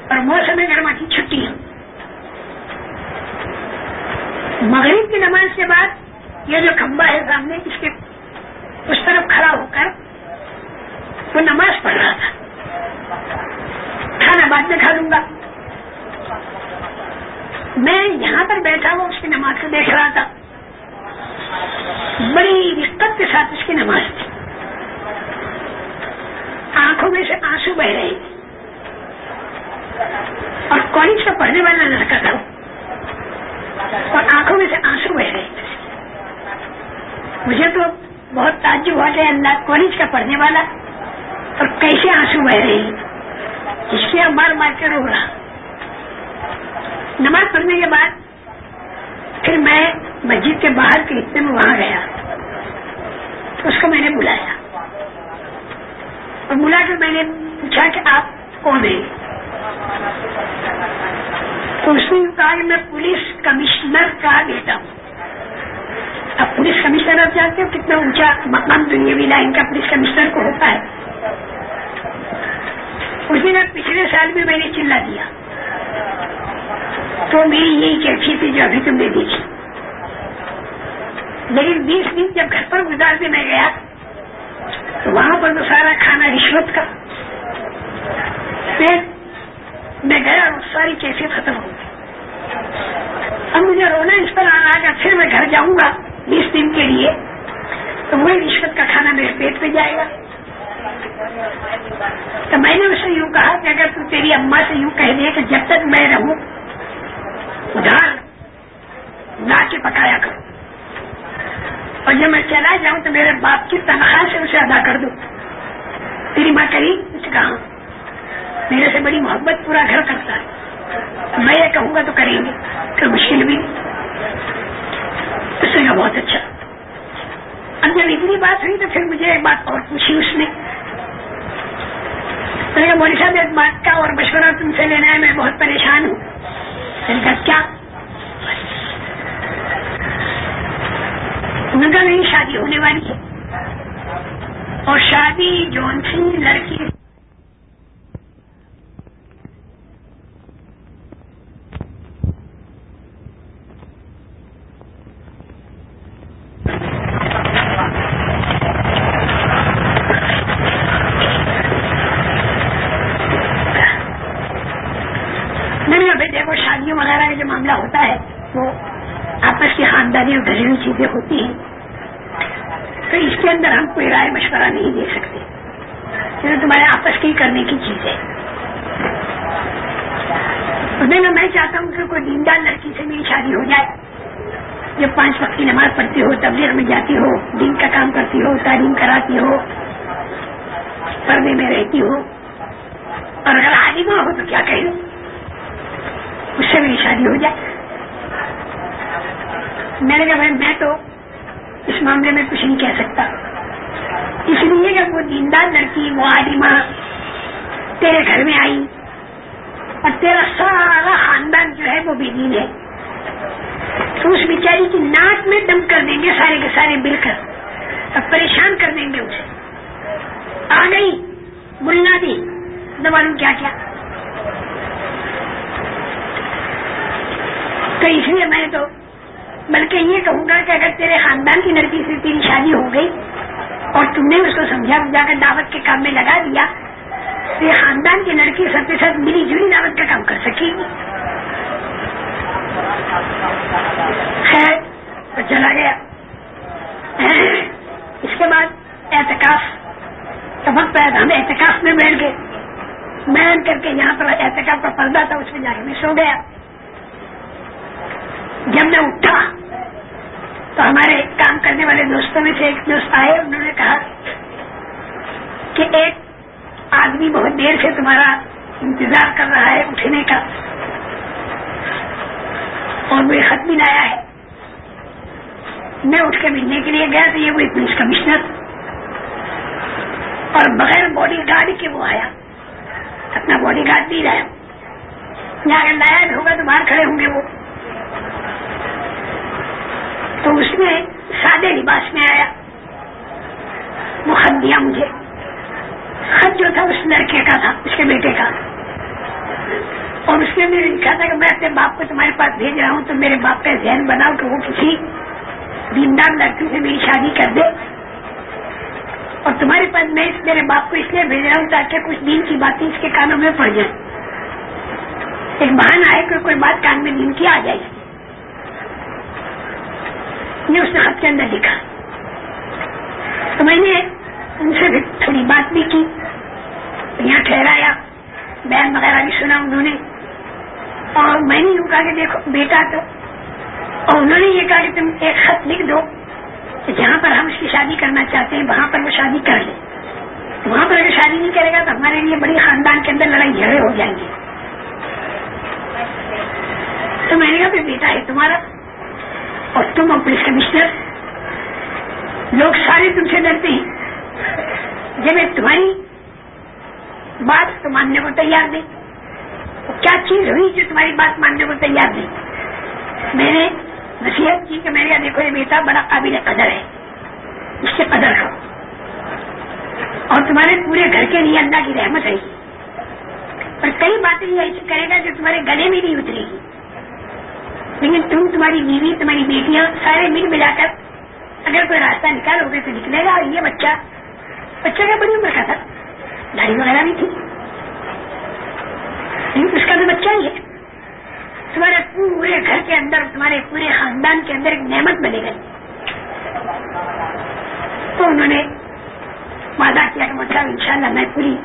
اور موسم گرما کی چھٹیاں مغرب کی نماز کے بعد یہ جو کھمبا ہے سامنے، اس کے اس طرف کھڑا ہو کر وہ نماز پڑھ رہا تھا۔ کھانا بعد میں کھا لوں گا۔ میں یہاں پر بیٹھا ہوا اس کی نماز کو دیکھ رہا تھا۔ بڑی دقت کے ساتھ اس کی نماز تھی۔ آنکھوں میں سے آنسو بہ رہے۔ اور کالج کا پڑھنے والا لڑکا تھا۔ اور آنکھوں میں سے آنسو بہ رہے۔ مجھے تو بہت تعجب ہوا کہ اللہ کالج کا پڑھنے والا، اور کیسے آنسو بہ رہے ہیں؟ اس کے مار مار کے رو رہا۔ نماز پڑھنے کے بعد، پھر میں مسجد کے باہر کے حصے میں وہاں گیا۔ اس کو میں نے بلایا۔ اور بلا کر میں نے پوچھا کہ آپ کون ہیں؟ تو اس نے کہا کہ میں پولیس کمشنر کا بیٹا ہوں۔ اب پولیس کمشنر آپ جانتے ہو کتنا اونچا مقام دنیا لائن کا پولیس کمشنر کو ہوتا ہے؟ اس دن پچھلے سال میں میں نے چلا دیا۔ تو میری یہی چرچی تھی جو ابھی تم نے دیکھی۔ لیکن بیس دن جب گھر پر گزارنے میں گیا، تو وہاں پر تو سارا کھانا رشوت کا۔ پھر میں گیا اور ساری کیفیت ختم ہو گئی۔ اب مجھے رونا اس پر آ کر پھر میں گھر جاؤں گا۔ بیس دن کے لیے، تو وہی رشوت کا کھانا میرے پیٹ میں جائے گا۔ تو میں نے اسے یوں کہا کہ اگر تو تیری اما سے یوں کہہ دے کہ جب تک میں رہوں ادھار لا کے پکایا کروں اور جب میں چلا جاؤں تو میرے باپ کی تنخواہ سے اسے ادا کر دوں تیری ماں کری اسے کہا میرے سے بڑی محبت پورا گھر کرتا ہے۔ میں یہ کہوں گا تو کریں گے پھر مشکل بھی اس کا بہت اچھا۔ اب جب اتنی بات ہوئی تو پھر مجھے ایک بات اور پوچھی اس نے۔ مولی صاحب ایک بات کا اور مشورہ تم سے لینا ہے، میں بہت پریشان ہوں۔ کیا؟ ان کا نہیں، شادی ہونے والی ہے۔ اور شادی جون سی لڑکی نہیں ابھی دیکھو شادیوں وغیرہ کا جو معاملہ ہوتا ہے، وہ آپس کی خاندانی اور گھریلو چیزیں ہوتی ہیں۔ تو اس کے اندر ہم کوئی رائے مشورہ نہیں دے سکتے۔ کیونکہ تمہارے آپس کی کرنے کی چیز ہے۔ میں چاہتا ہوں کہ کوئی دیندار لڑکی سے میری شادی ہو جائے۔ جب پانچ وقت کی نماز پڑھتی ہو، تبلیغ میں جاتی ہو دن کا کام کرتی ہو، تعلیم کراتی ہو پردے میں رہتی ہو، اور اگر عالمہ ہو تو کیا کہیں اس سے میری شادی ہو جائے۔ میں نے کہا میں تو اس معاملے میں کچھ نہیں کہہ سکتا۔ اس لیے کہ وہ دیندار لڑکی، وہ عالمہ تیرے گھر میں آئی اور تیرا سارا خاندان جو ہے وہ بھی دین ہے۔ تو اس بیچاری کی ناک میں دم کر دیں گے سارے کے سارے مل کر۔ اور پریشان کر دیں گے اسے۔ آ گئی۔ ملنا دی نہ معلوم کیا کیا؟ تو اس لیے میں تو بلکہ یہ کہوں گا کہ اگر تیرے خاندان کی لڑکی سے تیری شادی ہو گئی اور تم نے اس کو سمجھا بجا کر دعوت کے کام میں لگا دیا، تو یہ خاندان کی لڑکی سب کے ساتھ ملی جلی دعوت کا کام کر سکے گی۔ خیر تو چلا گیا۔ اس کے بعد احتکاف کا وقت ہم احتکاف میں بیٹھ گئے۔ میں کر کے یہاں پر احتکاف کا پردہ تھا، اس میں جا کے میں سو گیا۔ جب میں اٹھا، تو ہمارے کام کرنے والے دوستوں میں سے ایک دوست آئے، انہوں نے کہا کہ ایک آدمی بہت دیر سے تمہارا انتظار کر رہا ہے اٹھنے کا۔ اور وہ خط بھی لایا ہے؟ میں اٹھ کے ملنے کے لیے گیا تو یہ وہ پولیس کمشنر۔ اور بغیر باڈی گارڈ کے وہ آیا۔ اپنا باڈی گارڈ بھی لایا۔ یا اگر لایا بھی ہوگا تو باہر کھڑے ہوں گے وہ۔ تو اس نے سادے لباس میں آیا۔ وہ خط دیا مجھے۔ خط جو تھا، اس لڑکے کا تھا، اس کے بیٹے کا۔ اور اس نے مجھے لکھا تھا کہ میں اپنے باپ کو تمہارے پاس بھیج رہا ہوں، تو میرے باپ کا ذہن بناؤ کہ وہ کسی دیندار لڑکی سے میری شادی کر دے۔ اور تمہارے پاس میں میرے باپ کو اس لیے بھیج رہا ہوں تاکہ کچھ دین کی باتیں اس کے کانوں میں پڑ جائیں۔ ایک بہانہ ہے کہ کوئی بات کان میں دین کی آ جائے۔ یہ اس نے خط کے اندر لکھا۔ تو میں نے ان سے بھی تھوڑی بات بھی کی، یہاں ٹھہرایا، بیان وغیرہ بھی سنا انہوں نے۔ اور میں نے یوں کہا کہ دیکھو، بیٹا تو اور انہوں نے یہ کہا کہ تم ایک خط لکھ دو کہ جہاں پر ہم اس کی شادی کرنا چاہتے ہیں، وہاں پر وہ شادی کر لیں وہاں پر اگر شادی نہیں کرے گا تو ہمارے لیے بڑی خاندان کے اندر لڑائی جھگڑے ہو جائیں گے۔ تو میں نے کہا پھر بیٹا ہے تمہارا اور تم اور پولیس کمشنر، لوگ سارے تم سے ڈرتے ہیں۔ جب ایک تمہاری بات تو ماننے کو تیار نہیں کیا چیز ہوئی جو تمہاری بات ماننے کو تیار نہیں؟ میں نے نصیحت کی کہ میں نے کہا دیکھو یہ بیٹا بڑا قابل قدر ہے۔ اس سے قدر کرو۔ اور تمہارے پورے گھر کے لیے اللہ کی رحمت ہے اور کئی باتیں یہ ایسی کرے گا جو تمہارے گلے میں نہیں اترے گی لیکن تم، تمہاری بیوی، تمہاری بیٹیاں سارے مل ملا کر اگر کوئی راستہ نکالو گے تو نکلے گا اور یہ بچہ بچہ کا بڑی عمر کا تھا؟ داڑھی وغیرہ بھی تھی؟ اس کا تو بچہ ہی ہے۔ تمہارے پورے گھر کے اندر، تمہارے پورے خاندان کے اندر ایک نعمت بنے گئی تو انہوں نے وعدہ کیا کہ مطلب انشاءاللہ میں پوری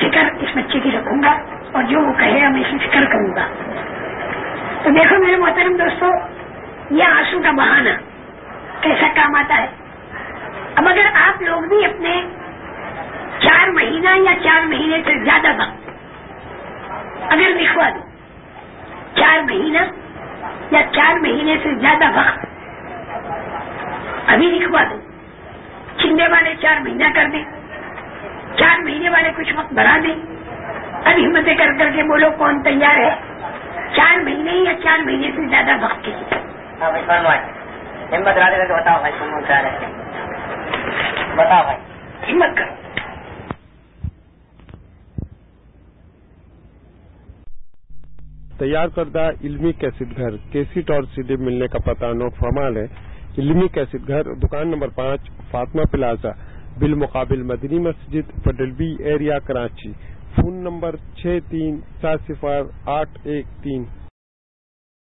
فکر اس بچے کی رکھوں گا اور جو وہ کہے گا، میں اس کی فکر کروں گا۔ تو دیکھو میرے محترم دوستو، یہ آنسو کا بہانہ کیسا کام آتا ہے۔ اب اگر آپ لوگ بھی اپنے چار مہینہ یا چار مہینے سے زیادہ وقت اگر لکھوا دو۔ چار مہینہ یا چار مہینے سے زیادہ وقت۔ ابھی لکھوا دو۔ چننے والے چار مہینہ کر دیں۔ چار مہینے والے کچھ وقت بڑھا دیں۔ اب ہمتیں کر کر کے بولو کون تیار ہے۔ چار مہینے یا چار مہینے سے زیادہ وقت کے لیے۔ ہمت رہے تو بتاؤ بھائی تم بتاؤ بھائی۔ ہمت کرو۔ تیار کردہ علمی کیسٹ گھر کیسٹ اور ڈی ملنے کا پتہ نو فرمال ہے علمی کیسٹ گھر، دکان نمبر پانچ، فاطمہ پلازا، بالمقابل مدنی مسجد Pidlibi area, Karachi. Phone number چھ تین سات صفر آٹھ ایک تین۔